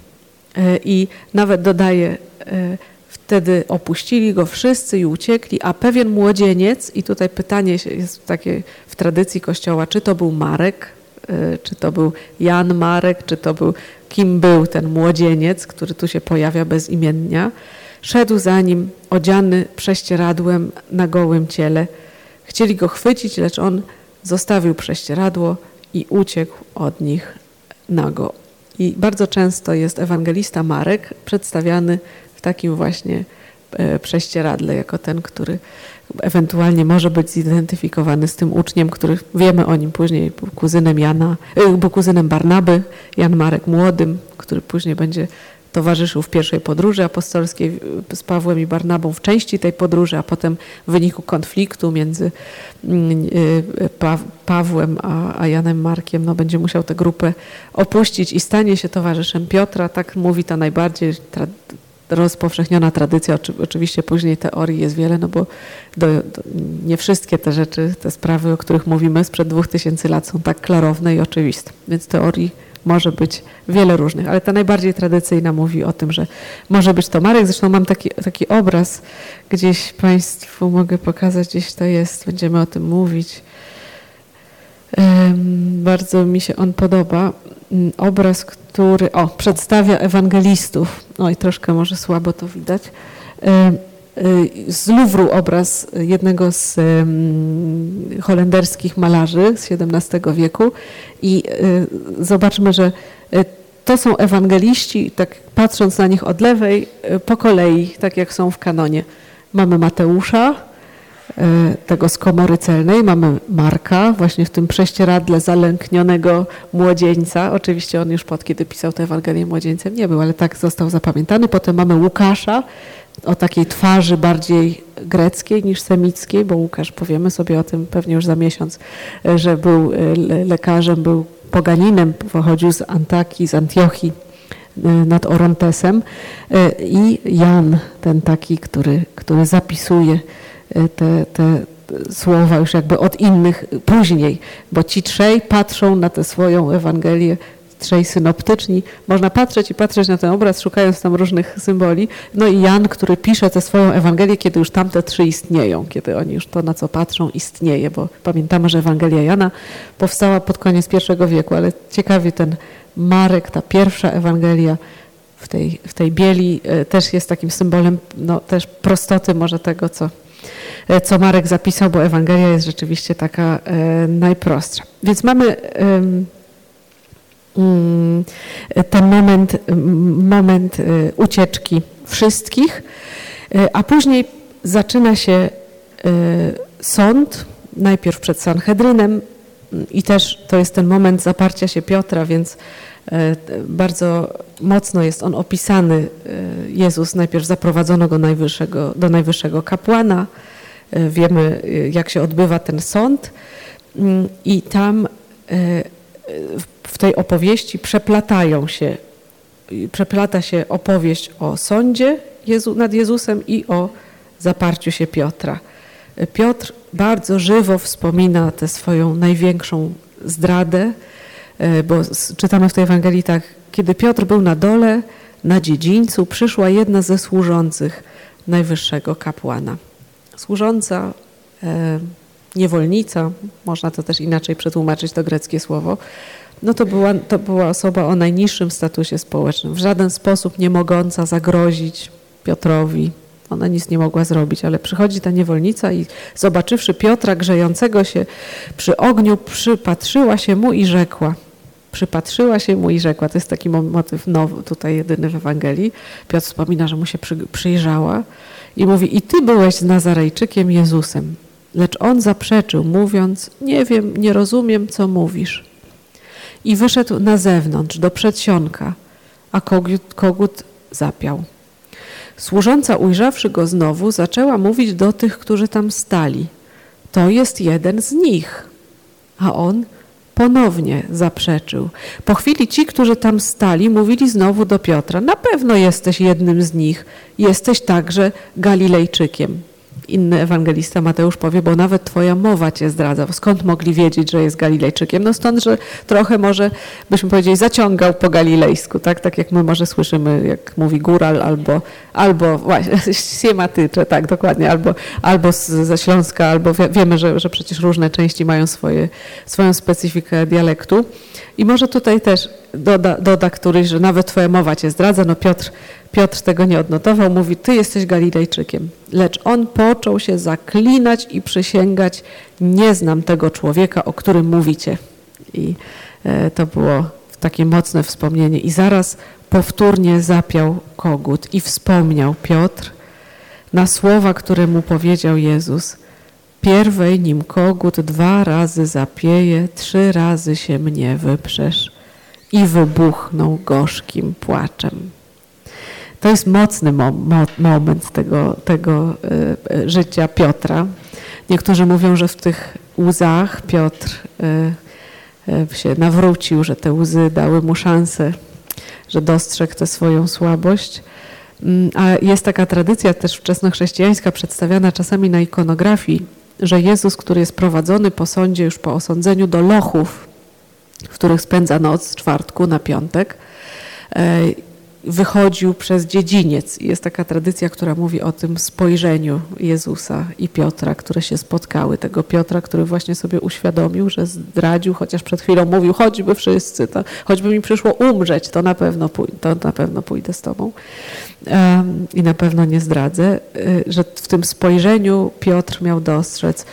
E, I nawet dodaje, e, wtedy opuścili go wszyscy i uciekli, a pewien młodzieniec, i tutaj pytanie jest takie w tradycji Kościoła, czy to był Marek, e, czy to był Jan Marek, czy to był, kim był ten młodzieniec, który tu się pojawia bez imienia, szedł za nim odziany prześcieradłem na gołym ciele. Chcieli go chwycić, lecz on zostawił prześcieradło i uciekł od nich nago. I bardzo często jest ewangelista Marek przedstawiany w takim właśnie e, prześcieradle, jako ten, który ewentualnie może być zidentyfikowany z tym uczniem, który wiemy o nim później, kuzynem Jana, e, kuzynem Barnaby, Jan Marek młodym, który później będzie towarzyszył w pierwszej podróży apostolskiej z Pawłem i Barnabą w części tej podróży, a potem w wyniku konfliktu między mm, y, Pawłem a Janem Markiem no, będzie musiał tę grupę opuścić i stanie się towarzyszem Piotra. Tak mówi ta najbardziej tra rozpowszechniona tradycja. Oczywiście później teorii jest wiele, no bo do, do, nie wszystkie te rzeczy, te sprawy, o których mówimy sprzed dwóch tysięcy lat są tak klarowne i oczywiste. Więc teorii może być wiele różnych, ale ta najbardziej tradycyjna mówi o tym, że może być to Marek. Zresztą mam taki, taki obraz, gdzieś Państwu mogę pokazać, gdzieś to jest, będziemy o tym mówić. Bardzo mi się on podoba. Mm, obraz, który o, przedstawia ewangelistów. No i troszkę może słabo to widać z Louvru obraz jednego z holenderskich malarzy z XVII wieku i y, zobaczmy, że y, to są ewangeliści, tak patrząc na nich od lewej, po kolei, tak jak są w kanonie. Mamy Mateusza, tego z komory celnej, mamy Marka, właśnie w tym prześcieradle zalęknionego młodzieńca. Oczywiście on już pod kiedy pisał tę Ewangelię młodzieńcem nie był, ale tak został zapamiętany. Potem mamy Łukasza, o takiej twarzy bardziej greckiej niż semickiej, bo Łukasz, powiemy sobie o tym pewnie już za miesiąc, e, że był e, lekarzem, był poganinem, pochodził z Antaki, z Antiochii e, nad Orontesem i Jan, ten taki, który, który zapisuje te, te słowa już jakby od innych później, bo ci trzej patrzą na tę swoją Ewangelię trzej synoptyczni. Można patrzeć i patrzeć na ten obraz, szukając tam różnych symboli. No i Jan, który pisze tę swoją Ewangelię, kiedy już tamte trzy istnieją, kiedy oni już to, na co patrzą, istnieje, bo pamiętamy, że Ewangelia Jana powstała pod koniec I wieku, ale ciekawie ten Marek, ta pierwsza Ewangelia w tej, w tej bieli e, też jest takim symbolem no, też prostoty może tego, co, e, co Marek zapisał, bo Ewangelia jest rzeczywiście taka e, najprostsza. Więc mamy ten moment, moment y, ucieczki wszystkich, y, a później zaczyna się y, sąd, najpierw przed Sanhedrynem i też to jest ten moment zaparcia się Piotra, więc bardzo mocno jest on opisany. Jezus najpierw zaprowadzono go najwyższego, do najwyższego kapłana. Wiemy, jak się odbywa ten sąd mm, i tam w tej opowieści przeplatają się, przeplata się opowieść o sądzie Jezu, nad Jezusem i o zaparciu się Piotra. Piotr bardzo żywo wspomina tę swoją największą zdradę, e, bo czytamy w tej Ewangelii tak, kiedy Piotr był na dole, na dziedzińcu, przyszła jedna ze służących najwyższego kapłana. Służąca, e, niewolnica, można to też inaczej przetłumaczyć to greckie słowo, no to była, to była osoba o najniższym statusie społecznym, w żaden sposób nie mogąca zagrozić Piotrowi. Ona nic nie mogła zrobić, ale przychodzi ta niewolnica i zobaczywszy Piotra grzejącego się przy ogniu, przypatrzyła się mu i rzekła. Przypatrzyła się mu i rzekła. To jest taki motyw nowy, tutaj jedyny w Ewangelii. Piotr wspomina, że mu się przy, przyjrzała i mówi, i ty byłeś z Nazarejczykiem Jezusem. Lecz on zaprzeczył, mówiąc, nie wiem, nie rozumiem, co mówisz i wyszedł na zewnątrz do przedsionka, a kogut, kogut zapiał. Służąca ujrzawszy go znowu, zaczęła mówić do tych, którzy tam stali. To jest jeden z nich. A on ponownie zaprzeczył. Po chwili ci, którzy tam stali, mówili znowu do Piotra: Na pewno jesteś jednym z nich, jesteś także Galilejczykiem inny ewangelista Mateusz powie, bo nawet twoja mowa cię zdradza. Skąd mogli wiedzieć, że jest Galilejczykiem? No stąd, że trochę może, byśmy powiedzieli, zaciągał po galilejsku, tak? Tak jak my może słyszymy, jak mówi góral albo, albo właśnie, siematycze, tak, dokładnie, albo, albo z, ze Śląska, albo wiemy, że, że przecież różne części mają swoje, swoją specyfikę dialektu. I może tutaj też doda, doda któryś, że nawet twoja mowa cię zdradza. No Piotr, Piotr tego nie odnotował, mówi, ty jesteś Galilejczykiem. Lecz on począł się zaklinać i przysięgać, nie znam tego człowieka, o którym mówicie. I e, to było takie mocne wspomnienie. I zaraz powtórnie zapiał kogut i wspomniał Piotr na słowa, które mu powiedział Jezus – Pierwej nim kogut dwa razy zapieje, trzy razy się mnie wyprzesz i wybuchnął gorzkim płaczem. To jest mocny mo mo moment tego, tego y, życia Piotra. Niektórzy mówią, że w tych łzach Piotr y, y, się nawrócił, że te łzy dały mu szansę, że dostrzegł tę swoją słabość. Mm, a jest taka tradycja też wczesnochrześcijańska, przedstawiana czasami na ikonografii, że Jezus, który jest prowadzony po sądzie, już po osądzeniu do lochów, w których spędza noc z czwartku na piątek, e, wychodził przez dziedziniec. Jest taka tradycja, która mówi o tym spojrzeniu Jezusa i Piotra, które się spotkały. Tego Piotra, który właśnie sobie uświadomił, że zdradził, chociaż przed chwilą mówił, choćby wszyscy, to, choćby mi przyszło umrzeć, to na pewno, to na pewno pójdę z Tobą i na pewno nie zdradzę, y, że w tym spojrzeniu Piotr miał dostrzec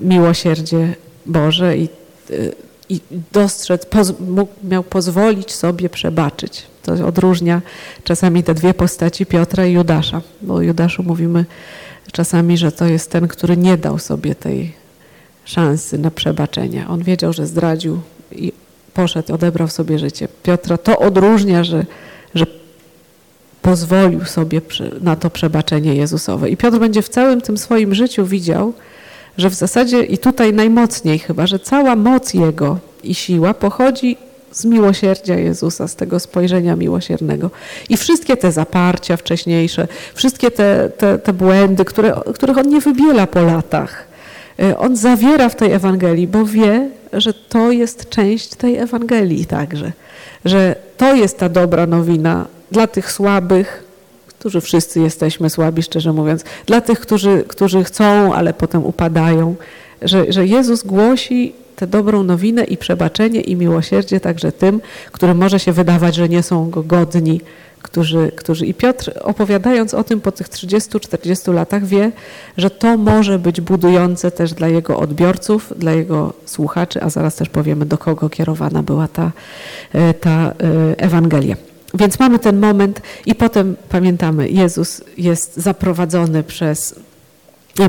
miłosierdzie Boże i y, i dostrzec, poz, mógł, miał pozwolić sobie przebaczyć. To odróżnia czasami te dwie postaci Piotra i Judasza, bo o Judaszu mówimy czasami, że to jest ten, który nie dał sobie tej szansy na przebaczenie. On wiedział, że zdradził i poszedł, odebrał sobie życie. Piotra to odróżnia, że, że pozwolił sobie na to przebaczenie Jezusowe. I Piotr będzie w całym tym swoim życiu widział, że w zasadzie i tutaj najmocniej chyba, że cała moc Jego i siła pochodzi z miłosierdzia Jezusa, z tego spojrzenia miłosiernego. I wszystkie te zaparcia wcześniejsze, wszystkie te, te, te błędy, które, których On nie wybiela po latach, y, On zawiera w tej Ewangelii, bo wie, że to jest część tej Ewangelii także. Że to jest ta dobra nowina dla tych słabych, którzy wszyscy jesteśmy słabi, szczerze mówiąc, dla tych, którzy, którzy chcą, ale potem upadają, że, że Jezus głosi tę dobrą nowinę i przebaczenie i miłosierdzie także tym, którym może się wydawać, że nie są go godni, którzy, którzy... I Piotr opowiadając o tym po tych 30-40 latach wie, że to może być budujące też dla jego odbiorców, dla jego słuchaczy, a zaraz też powiemy, do kogo kierowana była ta, e, ta e, Ewangelia. Więc mamy ten moment i potem pamiętamy, Jezus jest zaprowadzony przez,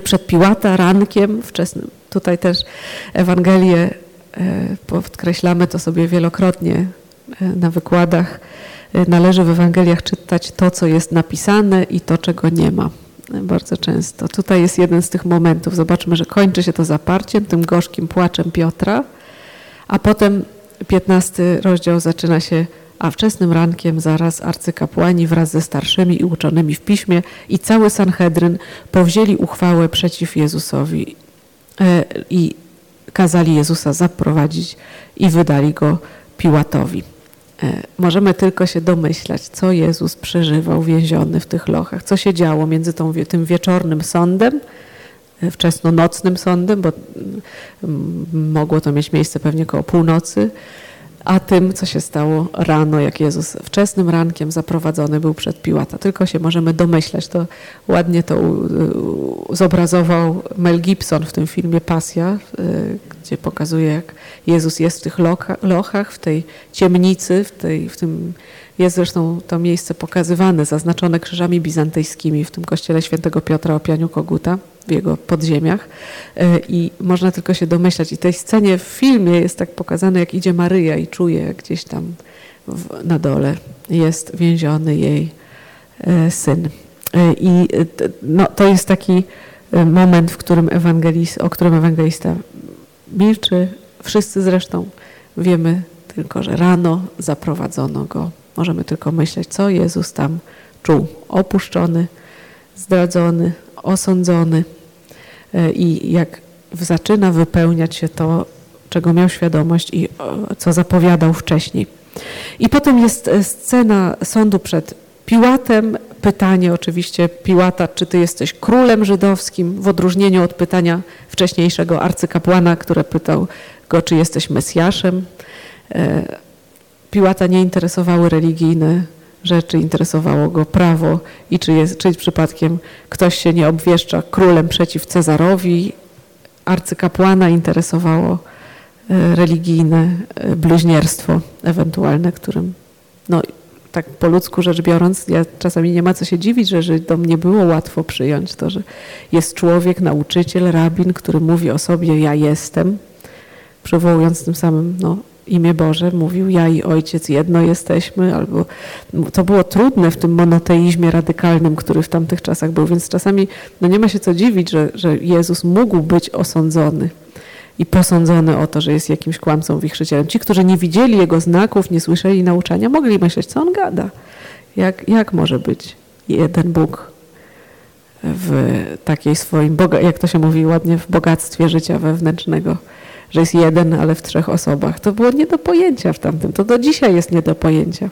przed Piłata rankiem wczesnym. Tutaj też Ewangelię e, podkreślamy to sobie wielokrotnie e, na wykładach. Należy w Ewangeliach czytać to, co jest napisane i to, czego nie ma. Bardzo często. Tutaj jest jeden z tych momentów. Zobaczmy, że kończy się to zaparciem, tym gorzkim płaczem Piotra, a potem 15 rozdział zaczyna się a wczesnym rankiem zaraz arcykapłani wraz ze starszymi i uczonymi w piśmie i cały Sanhedryn powzięli uchwałę przeciw Jezusowi e, i kazali Jezusa zaprowadzić i wydali go Piłatowi. E, możemy tylko się domyślać, co Jezus przeżywał więziony w tych lochach, co się działo między tą, tym wieczornym sądem, e, wczesnonocnym sądem, bo mm, mogło to mieć miejsce pewnie koło północy, a tym, co się stało rano, jak Jezus wczesnym rankiem zaprowadzony był przed Piłata. Tylko się możemy domyślać. To ładnie to zobrazował Mel Gibson w tym filmie Pasja, y, gdzie pokazuje, jak Jezus jest w tych lochach, w tej ciemnicy, w, tej, w tym jest zresztą to miejsce pokazywane, zaznaczone krzyżami bizantyjskimi w tym kościele świętego Piotra Opianiu Koguta w jego podziemiach e, i można tylko się domyślać. I tej scenie w filmie jest tak pokazane, jak idzie Maryja i czuje, gdzieś tam w, na dole jest więziony jej e, syn. E, I no, to jest taki moment, w którym o którym ewangelista milczy. Wszyscy zresztą wiemy tylko, że rano zaprowadzono go. Możemy tylko myśleć, co Jezus tam czuł. Opuszczony, zdradzony, osądzony. E, i jak zaczyna wypełniać się to, czego miał świadomość i co zapowiadał wcześniej. I potem jest e, scena sądu przed Piłatem. Pytanie oczywiście Piłata, czy ty jesteś królem żydowskim, w odróżnieniu od pytania wcześniejszego arcykapłana, które pytał go, czy jesteś Mesjaszem. Piłata nie interesowały religijne rzeczy, interesowało go prawo i czy, jest, czy przypadkiem ktoś się nie obwieszcza królem przeciw Cezarowi. Arcykapłana interesowało e, religijne e, bluźnierstwo ewentualne, którym no, tak po ludzku rzecz biorąc, ja czasami nie ma co się dziwić, że Żydom nie było łatwo przyjąć to, że jest człowiek, nauczyciel, rabin, który mówi o sobie ja jestem, przywołując tym samym no, imię Boże, mówił ja i Ojciec jedno jesteśmy, albo to było trudne w tym monoteizmie radykalnym, który w tamtych czasach był, więc czasami no nie ma się co dziwić, że, że Jezus mógł być osądzony i posądzony o to, że jest jakimś kłamcą, wichrzycielem. Ci, którzy nie widzieli Jego znaków, nie słyszeli nauczania, mogli myśleć, co On gada. Jak, jak może być jeden Bóg w takiej swoim, jak to się mówi ładnie, w bogactwie życia wewnętrznego że jest jeden, ale w trzech osobach. To było nie do pojęcia w tamtym. To do dzisiaj jest nie do pojęcia.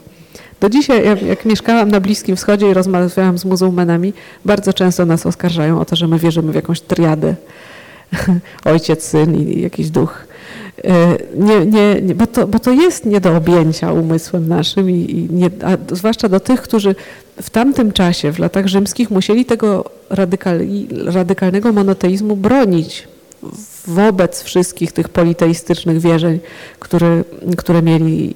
Do dzisiaj, jak, jak mieszkałam na Bliskim Wschodzie i rozmawiałam z muzułmanami, bardzo często nas oskarżają o to, że my wierzymy w jakąś triadę. Ojciec, syn i jakiś duch. E, nie, nie, nie, bo, to, bo to jest nie do objęcia umysłem naszym, i, i nie, a zwłaszcza do tych, którzy w tamtym czasie, w latach rzymskich, musieli tego radykal, radykalnego monoteizmu bronić wobec wszystkich tych politeistycznych wierzeń, które, które, mieli,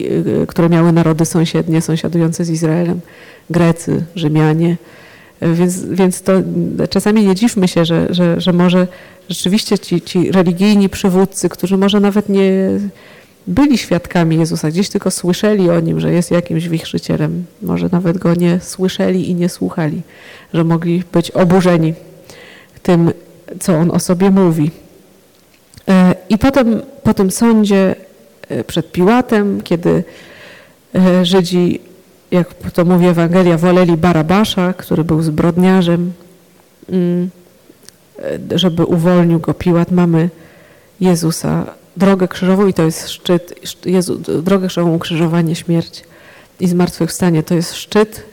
które miały narody sąsiednie, sąsiadujące z Izraelem, Grecy, Rzymianie. Więc, więc to czasami nie dziwmy się, że, że, że może rzeczywiście ci, ci religijni przywódcy, którzy może nawet nie byli świadkami Jezusa, gdzieś tylko słyszeli o Nim, że jest jakimś wichrzycielem, może nawet Go nie słyszeli i nie słuchali, że mogli być oburzeni tym, co On o sobie mówi. E, I potem po tym sądzie e, przed Piłatem, kiedy e, Żydzi, jak to mówi Ewangelia, woleli Barabasza, który był zbrodniarzem, mm, żeby uwolnił go Piłat, mamy Jezusa, drogę krzyżową i to jest szczyt, Jezu, drogę krzyżową, ukrzyżowanie, śmierć i zmartwychwstanie. To jest szczyt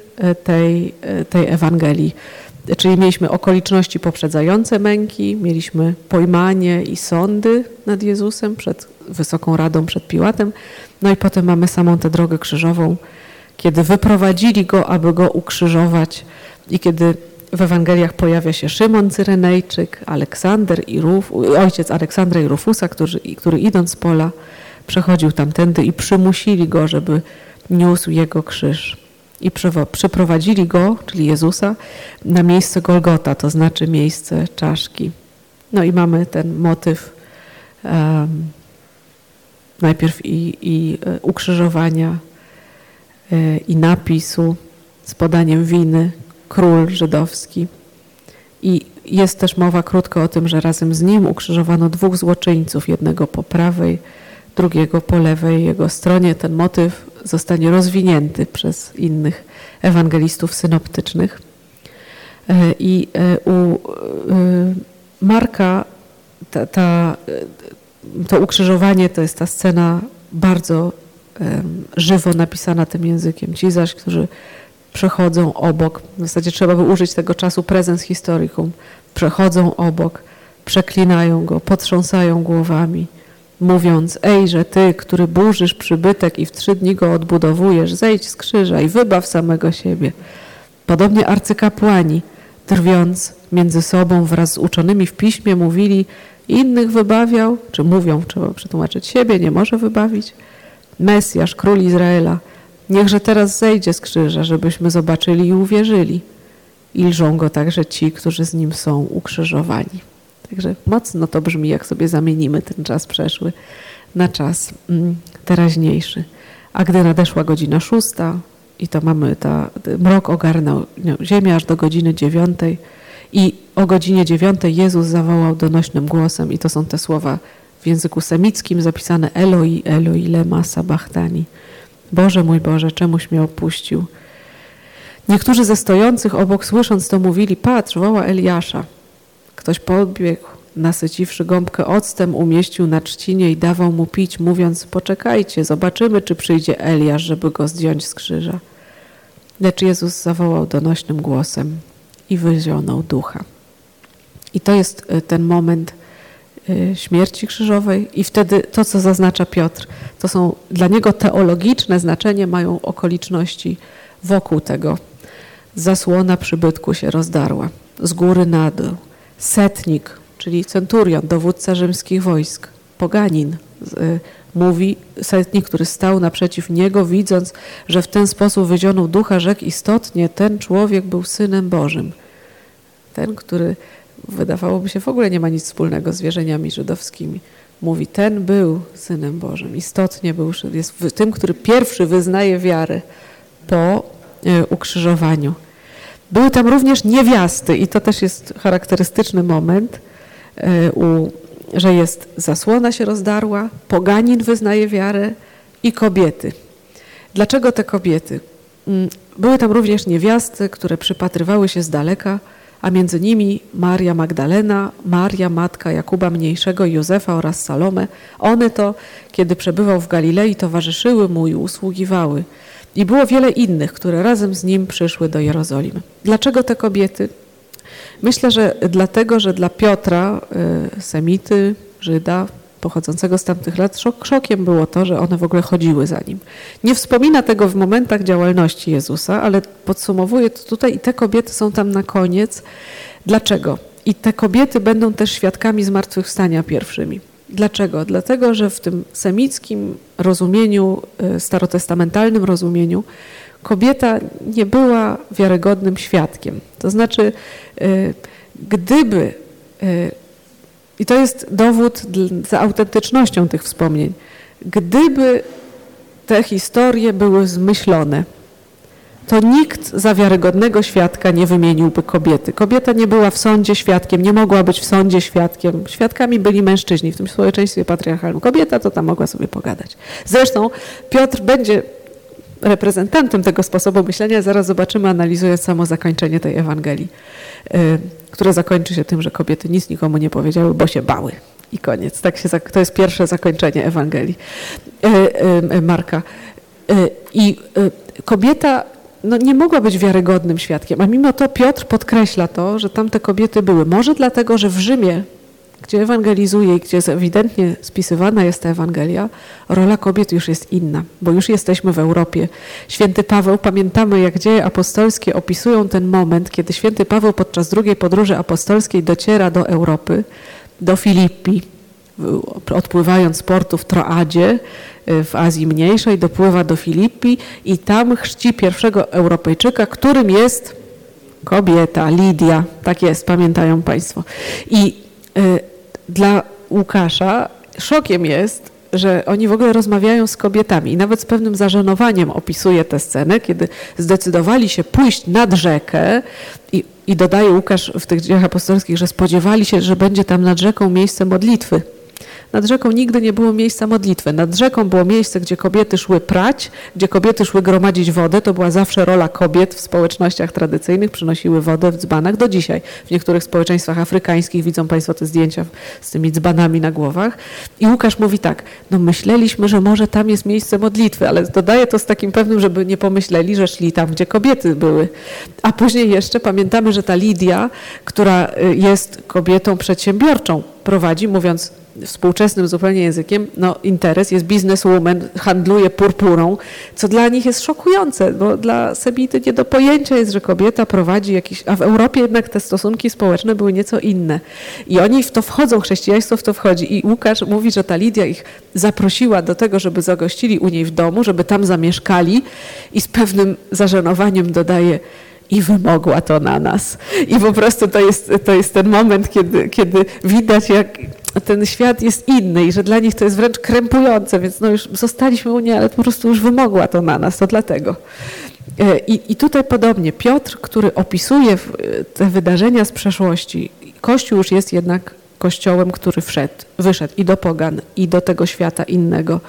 tej, tej Ewangelii. Czyli mieliśmy okoliczności poprzedzające męki, mieliśmy pojmanie i sądy nad Jezusem przed Wysoką Radą, przed Piłatem, no i potem mamy samą tę drogę krzyżową, kiedy wyprowadzili go, aby go ukrzyżować i kiedy w Ewangeliach pojawia się Szymon Cyrenejczyk, Aleksander i Ruf, ojciec Aleksandra i Rufusa, który, który idąc z pola przechodził tamtędy i przymusili go, żeby niósł jego krzyż i przyprowadzili go, czyli Jezusa, na miejsce Golgota, to znaczy miejsce czaszki. No i mamy ten motyw um, najpierw i, i e, ukrzyżowania y, i napisu z podaniem winy król żydowski. I jest też mowa krótko o tym, że razem z nim ukrzyżowano dwóch złoczyńców, jednego po prawej, drugiego po lewej jego stronie. Ten motyw zostanie rozwinięty przez innych ewangelistów synoptycznych. I u Marka ta, ta, to ukrzyżowanie to jest ta scena bardzo żywo napisana tym językiem. Ci zaś, którzy przechodzą obok, w zasadzie trzeba by użyć tego czasu prezens historikum, przechodzą obok, przeklinają go, potrząsają głowami, mówiąc, ej, że ty, który burzysz przybytek i w trzy dni go odbudowujesz, zejdź z krzyża i wybaw samego siebie. Podobnie arcykapłani, drwiąc między sobą wraz z uczonymi w piśmie, mówili, innych wybawiał, czy mówią, trzeba przetłumaczyć siebie, nie może wybawić. Mesjasz, król Izraela, niechże teraz zejdzie z krzyża, żebyśmy zobaczyli i uwierzyli. I lżą go także ci, którzy z nim są ukrzyżowani. Także mocno to brzmi, jak sobie zamienimy ten czas przeszły na czas mm, teraźniejszy. A gdy nadeszła godzina szósta i to mamy, ta, mrok ogarnął ziemię aż do godziny dziewiątej i o godzinie dziewiątej Jezus zawołał donośnym głosem i to są te słowa w języku semickim zapisane Eloi, Eloi, lema sabachtani. Boże mój Boże, czemuś mnie opuścił. Niektórzy ze stojących obok słysząc to mówili, patrz, woła Eliasza. Ktoś podbiegł, nasyciwszy gąbkę octem, umieścił na trzcinie i dawał mu pić, mówiąc, poczekajcie, zobaczymy, czy przyjdzie Eliasz, żeby go zdjąć z krzyża. Lecz Jezus zawołał donośnym głosem i wyzionął ducha. I to jest y, ten moment y, śmierci krzyżowej i wtedy to, co zaznacza Piotr, to są dla niego teologiczne znaczenie, mają okoliczności wokół tego. Zasłona przybytku się rozdarła, z góry na dół. Setnik, czyli centurion, dowódca rzymskich wojsk, poganin, y, mówi setnik, który stał naprzeciw niego, widząc, że w ten sposób wyzionął ducha, rzekł istotnie, ten człowiek był Synem Bożym. Ten, który wydawałoby się w ogóle nie ma nic wspólnego z wierzeniami żydowskimi. Mówi, ten był Synem Bożym, istotnie był, jest tym, który pierwszy wyznaje wiarę po e, ukrzyżowaniu. Były tam również niewiasty i to też jest charakterystyczny moment, e, że jest zasłona się rozdarła, poganin wyznaje wiarę i kobiety. Dlaczego te kobiety? Mm, były tam również niewiasty, które przypatrywały się z daleka, a między nimi Maria Magdalena, Maria, matka Jakuba Mniejszego Józefa oraz Salome. One to, kiedy przebywał w Galilei, towarzyszyły mu i usługiwały. I było wiele innych, które razem z nim przyszły do Jerozolimy. Dlaczego te kobiety? Myślę, że dlatego, że dla Piotra, y, Semity, Żyda, pochodzącego z tamtych lat, szok, szokiem było to, że one w ogóle chodziły za nim. Nie wspomina tego w momentach działalności Jezusa, ale podsumowuje to tutaj i te kobiety są tam na koniec. Dlaczego? I te kobiety będą też świadkami zmartwychwstania pierwszymi. Dlaczego? Dlatego, że w tym semickim rozumieniu, y, starotestamentalnym rozumieniu, kobieta nie była wiarygodnym świadkiem. To znaczy, y, gdyby, y, i to jest dowód za autentycznością tych wspomnień, gdyby te historie były zmyślone, to nikt za wiarygodnego świadka nie wymieniłby kobiety. Kobieta nie była w sądzie świadkiem, nie mogła być w sądzie świadkiem. Świadkami byli mężczyźni w tym społeczeństwie patriarchalnym. Kobieta to tam mogła sobie pogadać. Zresztą Piotr będzie reprezentantem tego sposobu myślenia. Zaraz zobaczymy, analizując samo zakończenie tej Ewangelii, y, które zakończy się tym, że kobiety nic nikomu nie powiedziały, bo się bały. I koniec. Tak się, to jest pierwsze zakończenie Ewangelii y, y, Marka. I kobieta no, nie mogła być wiarygodnym świadkiem, a mimo to Piotr podkreśla to, że tamte kobiety były. Może dlatego, że w Rzymie, gdzie ewangelizuje i gdzie ewidentnie spisywana jest ta Ewangelia, rola kobiet już jest inna, bo już jesteśmy w Europie. Święty Paweł, pamiętamy jak dzieje apostolskie opisują ten moment, kiedy święty Paweł podczas drugiej podróży apostolskiej dociera do Europy, do Filippi, odpływając z portu w Troadzie y, w Azji Mniejszej, dopływa do Filippi i tam chrzci pierwszego Europejczyka, którym jest kobieta, Lidia. Tak jest, pamiętają Państwo. I y, dla Łukasza szokiem jest, że oni w ogóle rozmawiają z kobietami i nawet z pewnym zażenowaniem opisuje tę scenę, kiedy zdecydowali się pójść nad rzekę i, i dodaje Łukasz w tych dziejach apostolskich, że spodziewali się, że będzie tam nad rzeką miejsce modlitwy nad rzeką nigdy nie było miejsca modlitwy. Nad rzeką było miejsce, gdzie kobiety szły prać, gdzie kobiety szły gromadzić wodę. To była zawsze rola kobiet w społecznościach tradycyjnych, przynosiły wodę w dzbanach do dzisiaj. W niektórych społeczeństwach afrykańskich widzą Państwo te zdjęcia z tymi dzbanami na głowach. I Łukasz mówi tak, no myśleliśmy, że może tam jest miejsce modlitwy, ale dodaje to z takim pewnym, żeby nie pomyśleli, że szli tam, gdzie kobiety były. A później jeszcze pamiętamy, że ta Lidia, która y, jest kobietą przedsiębiorczą, prowadzi, mówiąc współczesnym zupełnie językiem, no interes, jest bizneswoman, handluje purpurą, co dla nich jest szokujące, bo dla Sebity nie do pojęcia jest, że kobieta prowadzi jakiś, a w Europie jednak te stosunki społeczne były nieco inne. I oni w to wchodzą, chrześcijaństwo w to wchodzi. I Łukasz mówi, że ta Lidia ich zaprosiła do tego, żeby zagościli u niej w domu, żeby tam zamieszkali i z pewnym zażenowaniem dodaje, i wymogła to na nas. I po prostu to jest, to jest ten moment, kiedy, kiedy widać, jak ten świat jest inny i że dla nich to jest wręcz krępujące, więc no już zostaliśmy u niej, ale po prostu już wymogła to na nas, to dlatego. E, I, I tutaj podobnie Piotr, który opisuje te wydarzenia z przeszłości, Kościół już jest jednak kościołem, który wszedł, wyszedł i do pogan, i do tego świata innego.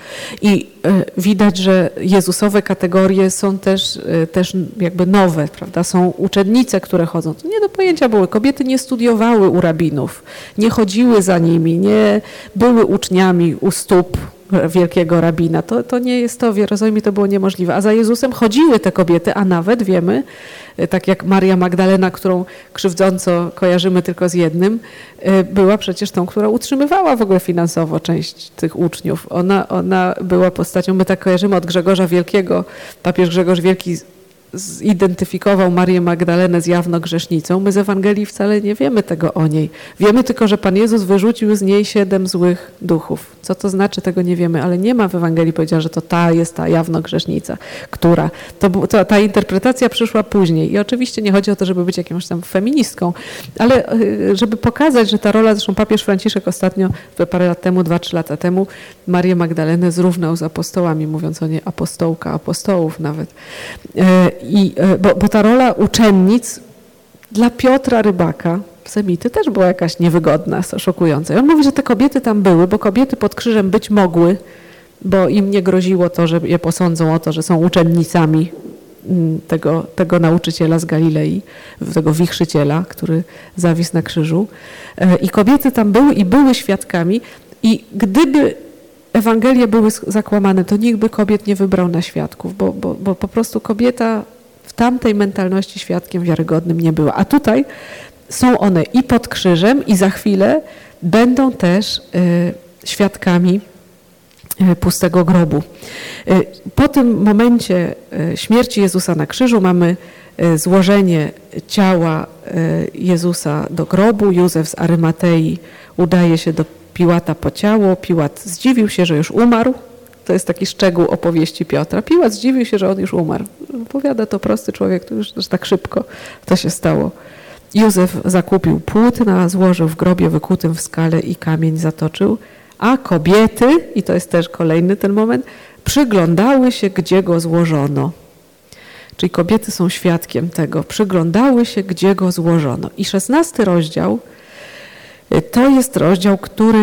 I e, widać, że Jezusowe kategorie są też, e, też jakby nowe, prawda? Są uczennice, które chodzą. To nie do pojęcia były. Kobiety nie studiowały u rabinów, nie chodziły za nimi, nie były uczniami u stóp wielkiego rabina. To, to nie jest to, w Jerozolimie to było niemożliwe. A za Jezusem chodziły te kobiety, a nawet wiemy, tak jak Maria Magdalena, którą krzywdząco kojarzymy tylko z jednym, e, była przecież tą, która utrzymywała w ogóle finansowo część tych uczniów. Ona, ona była postacią, my tak kojarzymy od Grzegorza Wielkiego, papież Grzegorz Wielki zidentyfikował Marię Magdalenę z jawną grzesznicą. My z Ewangelii wcale nie wiemy tego o niej. Wiemy tylko, że Pan Jezus wyrzucił z niej siedem złych duchów. Co to znaczy, tego nie wiemy, ale nie ma w Ewangelii powiedziała, że to ta jest ta jawno grzesznica, która. To, to, ta interpretacja przyszła później. I oczywiście nie chodzi o to, żeby być jakąś tam feministką, ale y, żeby pokazać, że ta rola, zresztą papież Franciszek ostatnio, parę lat temu, dwa, trzy lata temu, Marię Magdalenę zrównał z apostołami, mówiąc o niej apostołka apostołów nawet. I, e, bo, bo ta rola uczennic dla Piotra Rybaka, Semity, też była jakaś niewygodna, szokująca. I on mówi, że te kobiety tam były, bo kobiety pod krzyżem być mogły, bo im nie groziło to, że je posądzą o to, że są uczennicami mm, tego, tego nauczyciela z Galilei, tego wichrzyciela, który zawisł na krzyżu. E, I kobiety tam były i były świadkami. I gdyby Ewangelie były zakłamane, to nikt by kobiet nie wybrał na świadków, bo, bo, bo po prostu kobieta w tamtej mentalności świadkiem wiarygodnym nie była. A tutaj są one i pod krzyżem, i za chwilę będą też y, świadkami y, pustego grobu. Y, po tym momencie śmierci Jezusa na krzyżu mamy złożenie ciała Jezusa do grobu. Józef z Arymatei udaje się do Piłata po ciało. Piłat zdziwił się, że już umarł. To jest taki szczegół opowieści Piotra. Piłat zdziwił się, że on już umarł. Powiada to prosty człowiek, to już tak szybko to się stało. Józef zakupił płótna, złożył w grobie wykutym w skale i kamień zatoczył, a kobiety, i to jest też kolejny ten moment, przyglądały się, gdzie go złożono. Czyli kobiety są świadkiem tego. Przyglądały się, gdzie go złożono. I szesnasty rozdział to jest rozdział, który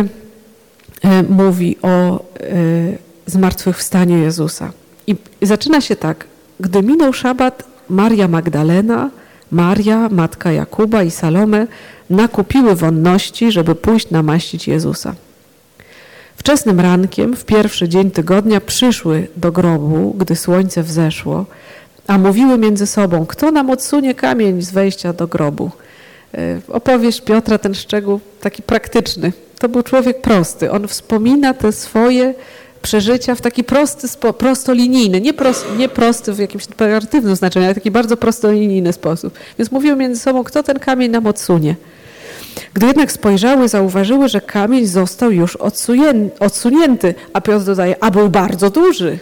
e, mówi o e, zmartwychwstaniu Jezusa. I zaczyna się tak. Gdy minął szabat, Maria Magdalena, Maria, matka Jakuba i Salome nakupiły wonności, żeby pójść namaścić Jezusa. Wczesnym rankiem, w pierwszy dzień tygodnia, przyszły do grobu, gdy słońce wzeszło, a mówiły między sobą, kto nam odsunie kamień z wejścia do grobu. E, opowieść Piotra, ten szczegół taki praktyczny. To był człowiek prosty. On wspomina te swoje przeżycia w taki prosty, prostolinijny, nie, prost, nie prosty w jakimś pejoratywnym znaczeniu, ale taki bardzo prostolinijny sposób. Więc mówiły między sobą, kto ten kamień nam odsunie. Gdy jednak spojrzały, zauważyły, że kamień został już odsunięty, a Piotr dodaje, a był bardzo duży.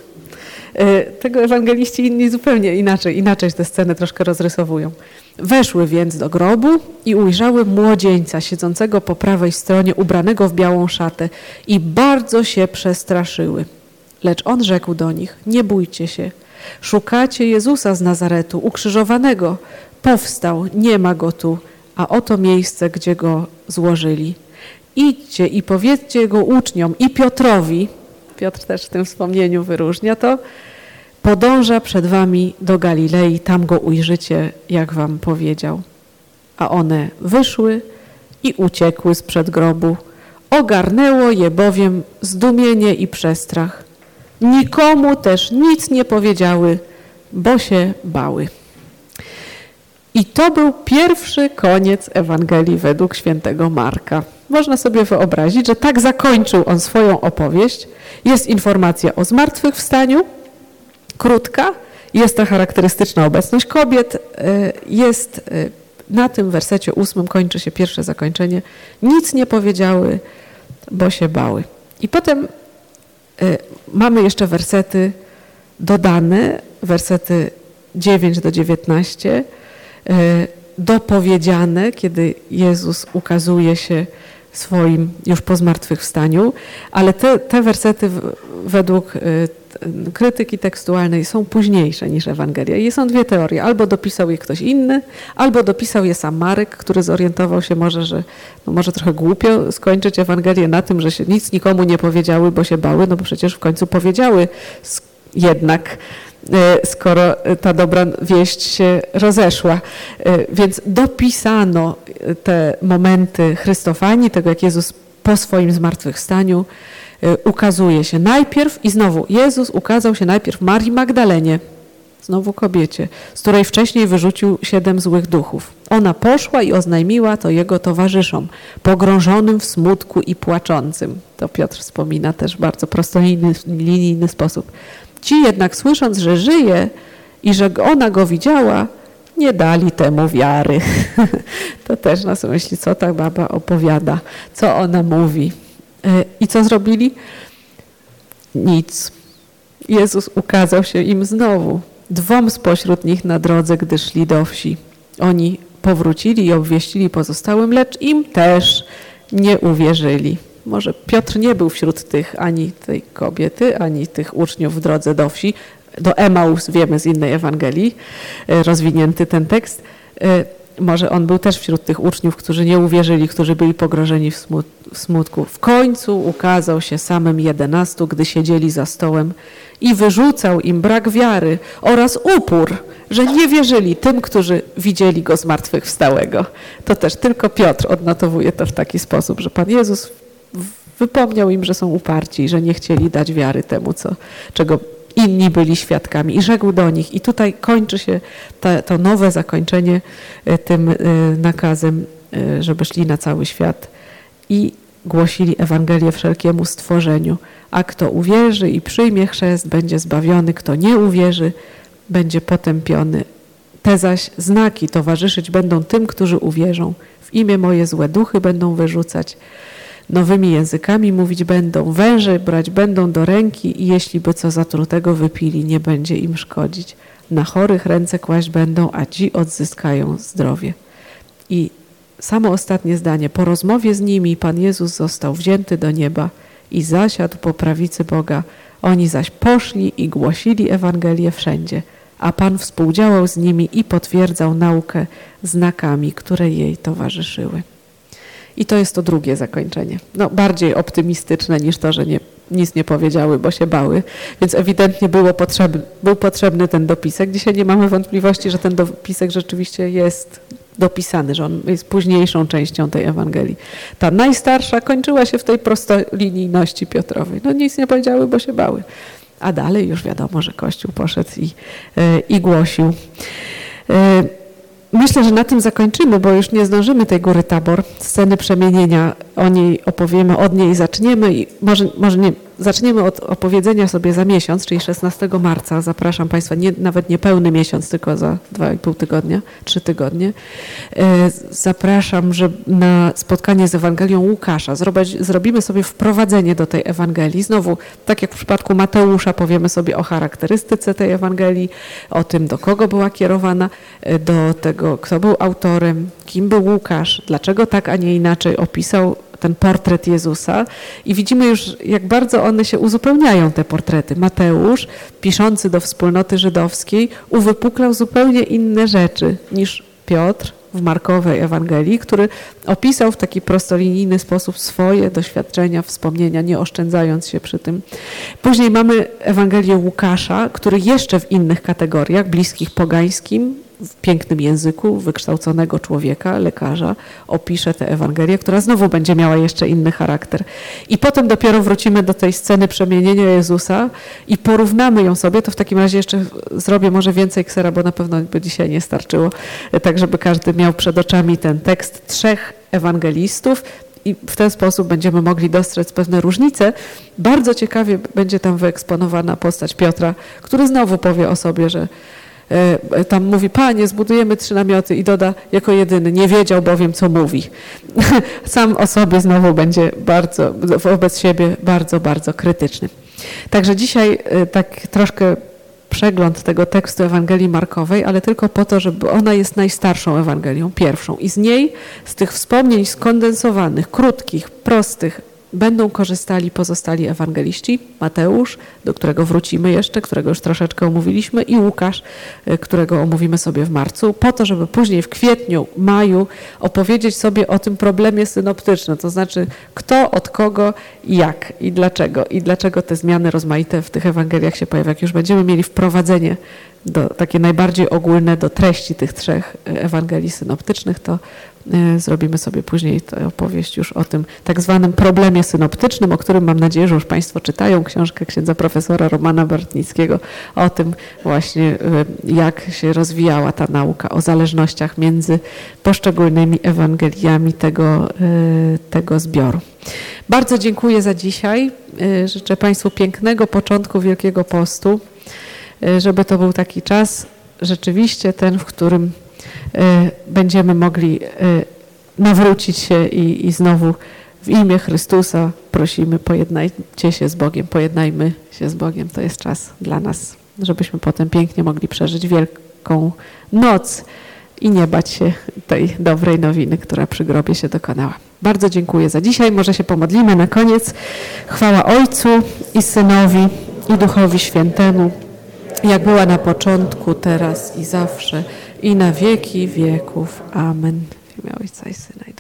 E, tego ewangeliści inni zupełnie inaczej, inaczej te sceny troszkę rozrysowują. Weszły więc do grobu i ujrzały młodzieńca siedzącego po prawej stronie, ubranego w białą szatę i bardzo się przestraszyły. Lecz on rzekł do nich, nie bójcie się, szukacie Jezusa z Nazaretu, ukrzyżowanego. Powstał, nie ma go tu, a oto miejsce, gdzie go złożyli. idźcie i powiedzcie jego uczniom i Piotrowi, Piotr też w tym wspomnieniu wyróżnia to, podąża przed wami do Galilei, tam go ujrzycie, jak wam powiedział. A one wyszły i uciekły sprzed grobu. Ogarnęło je bowiem zdumienie i przestrach. Nikomu też nic nie powiedziały, bo się bały. I to był pierwszy koniec Ewangelii według świętego Marka. Można sobie wyobrazić, że tak zakończył on swoją opowieść. Jest informacja o zmartwychwstaniu, krótka, jest ta charakterystyczna obecność kobiet, e, jest e, na tym wersecie ósmym kończy się pierwsze zakończenie. Nic nie powiedziały, bo się bały. I potem e, mamy jeszcze wersety dodane, wersety 9 do 19, dopowiedziane, kiedy Jezus ukazuje się swoim już po zmartwychwstaniu, ale te, te wersety według krytyki tekstualnej są późniejsze niż Ewangelia. I są dwie teorie. Albo dopisał je ktoś inny, albo dopisał je sam Marek, który zorientował się może, że no może trochę głupio skończyć Ewangelię na tym, że się nic nikomu nie powiedziały, bo się bały, no bo przecież w końcu powiedziały jednak e, skoro ta dobra wieść się rozeszła. E, więc dopisano te momenty Chrystofanii, tego jak Jezus po swoim zmartwychwstaniu ukazuje się najpierw i znowu Jezus ukazał się najpierw Marii Magdalenie, znowu kobiecie, z której wcześniej wyrzucił siedem złych duchów. Ona poszła i oznajmiła to jego towarzyszom, pogrążonym w smutku i płaczącym. To Piotr wspomina też w bardzo prostolinijny sposób. Ci jednak słysząc, że żyje i że ona go widziała, nie dali temu wiary. to też nas myśli, co ta baba opowiada, co ona mówi. I co zrobili? Nic. Jezus ukazał się im znowu, dwom spośród nich na drodze, gdy szli do wsi. Oni powrócili i obwieścili pozostałym, lecz im też nie uwierzyli. Może Piotr nie był wśród tych ani tej kobiety, ani tych uczniów w drodze do wsi. Do Emaus wiemy z innej Ewangelii, e, rozwinięty ten tekst. Może on był też wśród tych uczniów, którzy nie uwierzyli, którzy byli pogrożeni w, smutku. W końcu ukazał się samym jedenastu, gdy siedzieli za stołem i wyrzucał im brak wiary oraz upór, że nie wierzyli tym, którzy widzieli go zmartwychwstałego. To też tylko Piotr odnotowuje to w taki sposób, że Pan Jezus wypomniał im, że są uparci że nie chcieli dać wiary temu, co, czego inni byli świadkami i rzekł do nich. I tutaj kończy się to nowe zakończenie e, tym e, nakazem, e, żeby szli na cały świat i głosili Ewangelię wszelkiemu stworzeniu. A kto uwierzy i przyjmie chrzest, będzie zbawiony, kto nie uwierzy, będzie potępiony. Te zaś znaki towarzyszyć będą tym, którzy uwierzą. W imię moje złe duchy będą wyrzucać nowymi językami mówić będą, węże brać będą do ręki i jeśli by co zatrutego wypili, nie będzie im szkodzić. Na chorych ręce kłaść będą, a ci odzyskają zdrowie. I samo ostatnie zdanie. Po rozmowie z nimi Pan Jezus został wzięty do nieba i zasiadł po prawicy Boga. Oni zaś poszli i głosili Ewangelię wszędzie, a Pan współdziałał z nimi i potwierdzał naukę znakami, które jej towarzyszyły. I to jest to drugie zakończenie. No, bardziej optymistyczne niż to, że nie, nic nie powiedziały, bo się bały. Więc ewidentnie było potrzebny, był potrzebny ten dopisek. Dzisiaj nie mamy wątpliwości, że ten dopisek rzeczywiście jest dopisany, że on jest późniejszą częścią tej Ewangelii. Ta najstarsza kończyła się w tej prostolinijności Piotrowej. No nic nie powiedziały, bo się bały. A dalej już wiadomo, że Kościół poszedł i, e, i głosił. Myślę, że na tym zakończymy, bo już nie zdążymy tej góry Tabor, sceny przemienienia. O niej opowiemy, od niej zaczniemy i może, może nie, zaczniemy od opowiedzenia sobie za miesiąc, czyli 16 marca. Zapraszam Państwa, nie, nawet nie pełny miesiąc, tylko za 2,5 tygodnia, 3 tygodnie. E, zapraszam że na spotkanie z Ewangelią Łukasza. Zrobić, zrobimy sobie wprowadzenie do tej Ewangelii. Znowu, tak jak w przypadku Mateusza, powiemy sobie o charakterystyce tej Ewangelii, o tym, do kogo była kierowana, e, do tego, kto był autorem, kim był Łukasz, dlaczego tak, a nie inaczej opisał ten portret Jezusa i widzimy już, jak bardzo one się uzupełniają, te portrety. Mateusz, piszący do wspólnoty żydowskiej, uwypuklał zupełnie inne rzeczy niż Piotr, w Markowej Ewangelii, który opisał w taki prostolinijny sposób swoje doświadczenia, wspomnienia, nie oszczędzając się przy tym. Później mamy Ewangelię Łukasza, który jeszcze w innych kategoriach, bliskich pogańskim, w pięknym języku wykształconego człowieka, lekarza, opisze tę Ewangelię, która znowu będzie miała jeszcze inny charakter. I potem dopiero wrócimy do tej sceny przemienienia Jezusa i porównamy ją sobie. To w takim razie jeszcze zrobię może więcej ksera, bo na pewno by dzisiaj nie starczyło, tak żeby każdy miał przed oczami ten tekst trzech ewangelistów i w ten sposób będziemy mogli dostrzec pewne różnice. Bardzo ciekawie będzie tam wyeksponowana postać Piotra, który znowu powie o sobie, że tam mówi, panie, zbudujemy trzy namioty i doda jako jedyny, nie wiedział bowiem, co mówi. Sam o sobie znowu będzie bardzo, wobec siebie bardzo, bardzo krytyczny. Także dzisiaj e, tak troszkę przegląd tego tekstu Ewangelii Markowej, ale tylko po to, żeby ona jest najstarszą Ewangelią, pierwszą. I z niej, z tych wspomnień skondensowanych, krótkich, prostych, będą korzystali pozostali ewangeliści, Mateusz, do którego wrócimy jeszcze, którego już troszeczkę omówiliśmy i Łukasz, e, którego omówimy sobie w marcu, po to, żeby później w kwietniu, maju opowiedzieć sobie o tym problemie synoptycznym, to znaczy kto, od kogo, jak i dlaczego i dlaczego te zmiany rozmaite w tych Ewangeliach się pojawiają. Jak już będziemy mieli wprowadzenie do, takie najbardziej ogólne do treści tych trzech e, Ewangelii synoptycznych, to zrobimy sobie później opowieść już o tym tak zwanym problemie synoptycznym, o którym mam nadzieję, że już Państwo czytają książkę księdza profesora Romana Bartnickiego o tym właśnie, e, jak się rozwijała ta nauka o zależnościach między poszczególnymi Ewangeliami tego, tego zbioru. Bardzo dziękuję za dzisiaj. Życzę Państwu pięknego początku Wielkiego Postu. E, żeby to był taki czas rzeczywiście ten, w którym e, będziemy mogli e, nawrócić się i, i znowu w imię Chrystusa prosimy, pojednajcie się z Bogiem, pojednajmy się z Bogiem. To jest czas dla nas, żebyśmy potem pięknie mogli przeżyć wielką noc i nie bać się tej dobrej nowiny, która przy grobie się dokonała. Bardzo dziękuję za dzisiaj. Może się pomodlimy na koniec. Chwała Ojcu i Synowi i Duchowi Świętemu jak była na początku, teraz i zawsze, i na wieki wieków. Amen. W imię Ojca i Syna.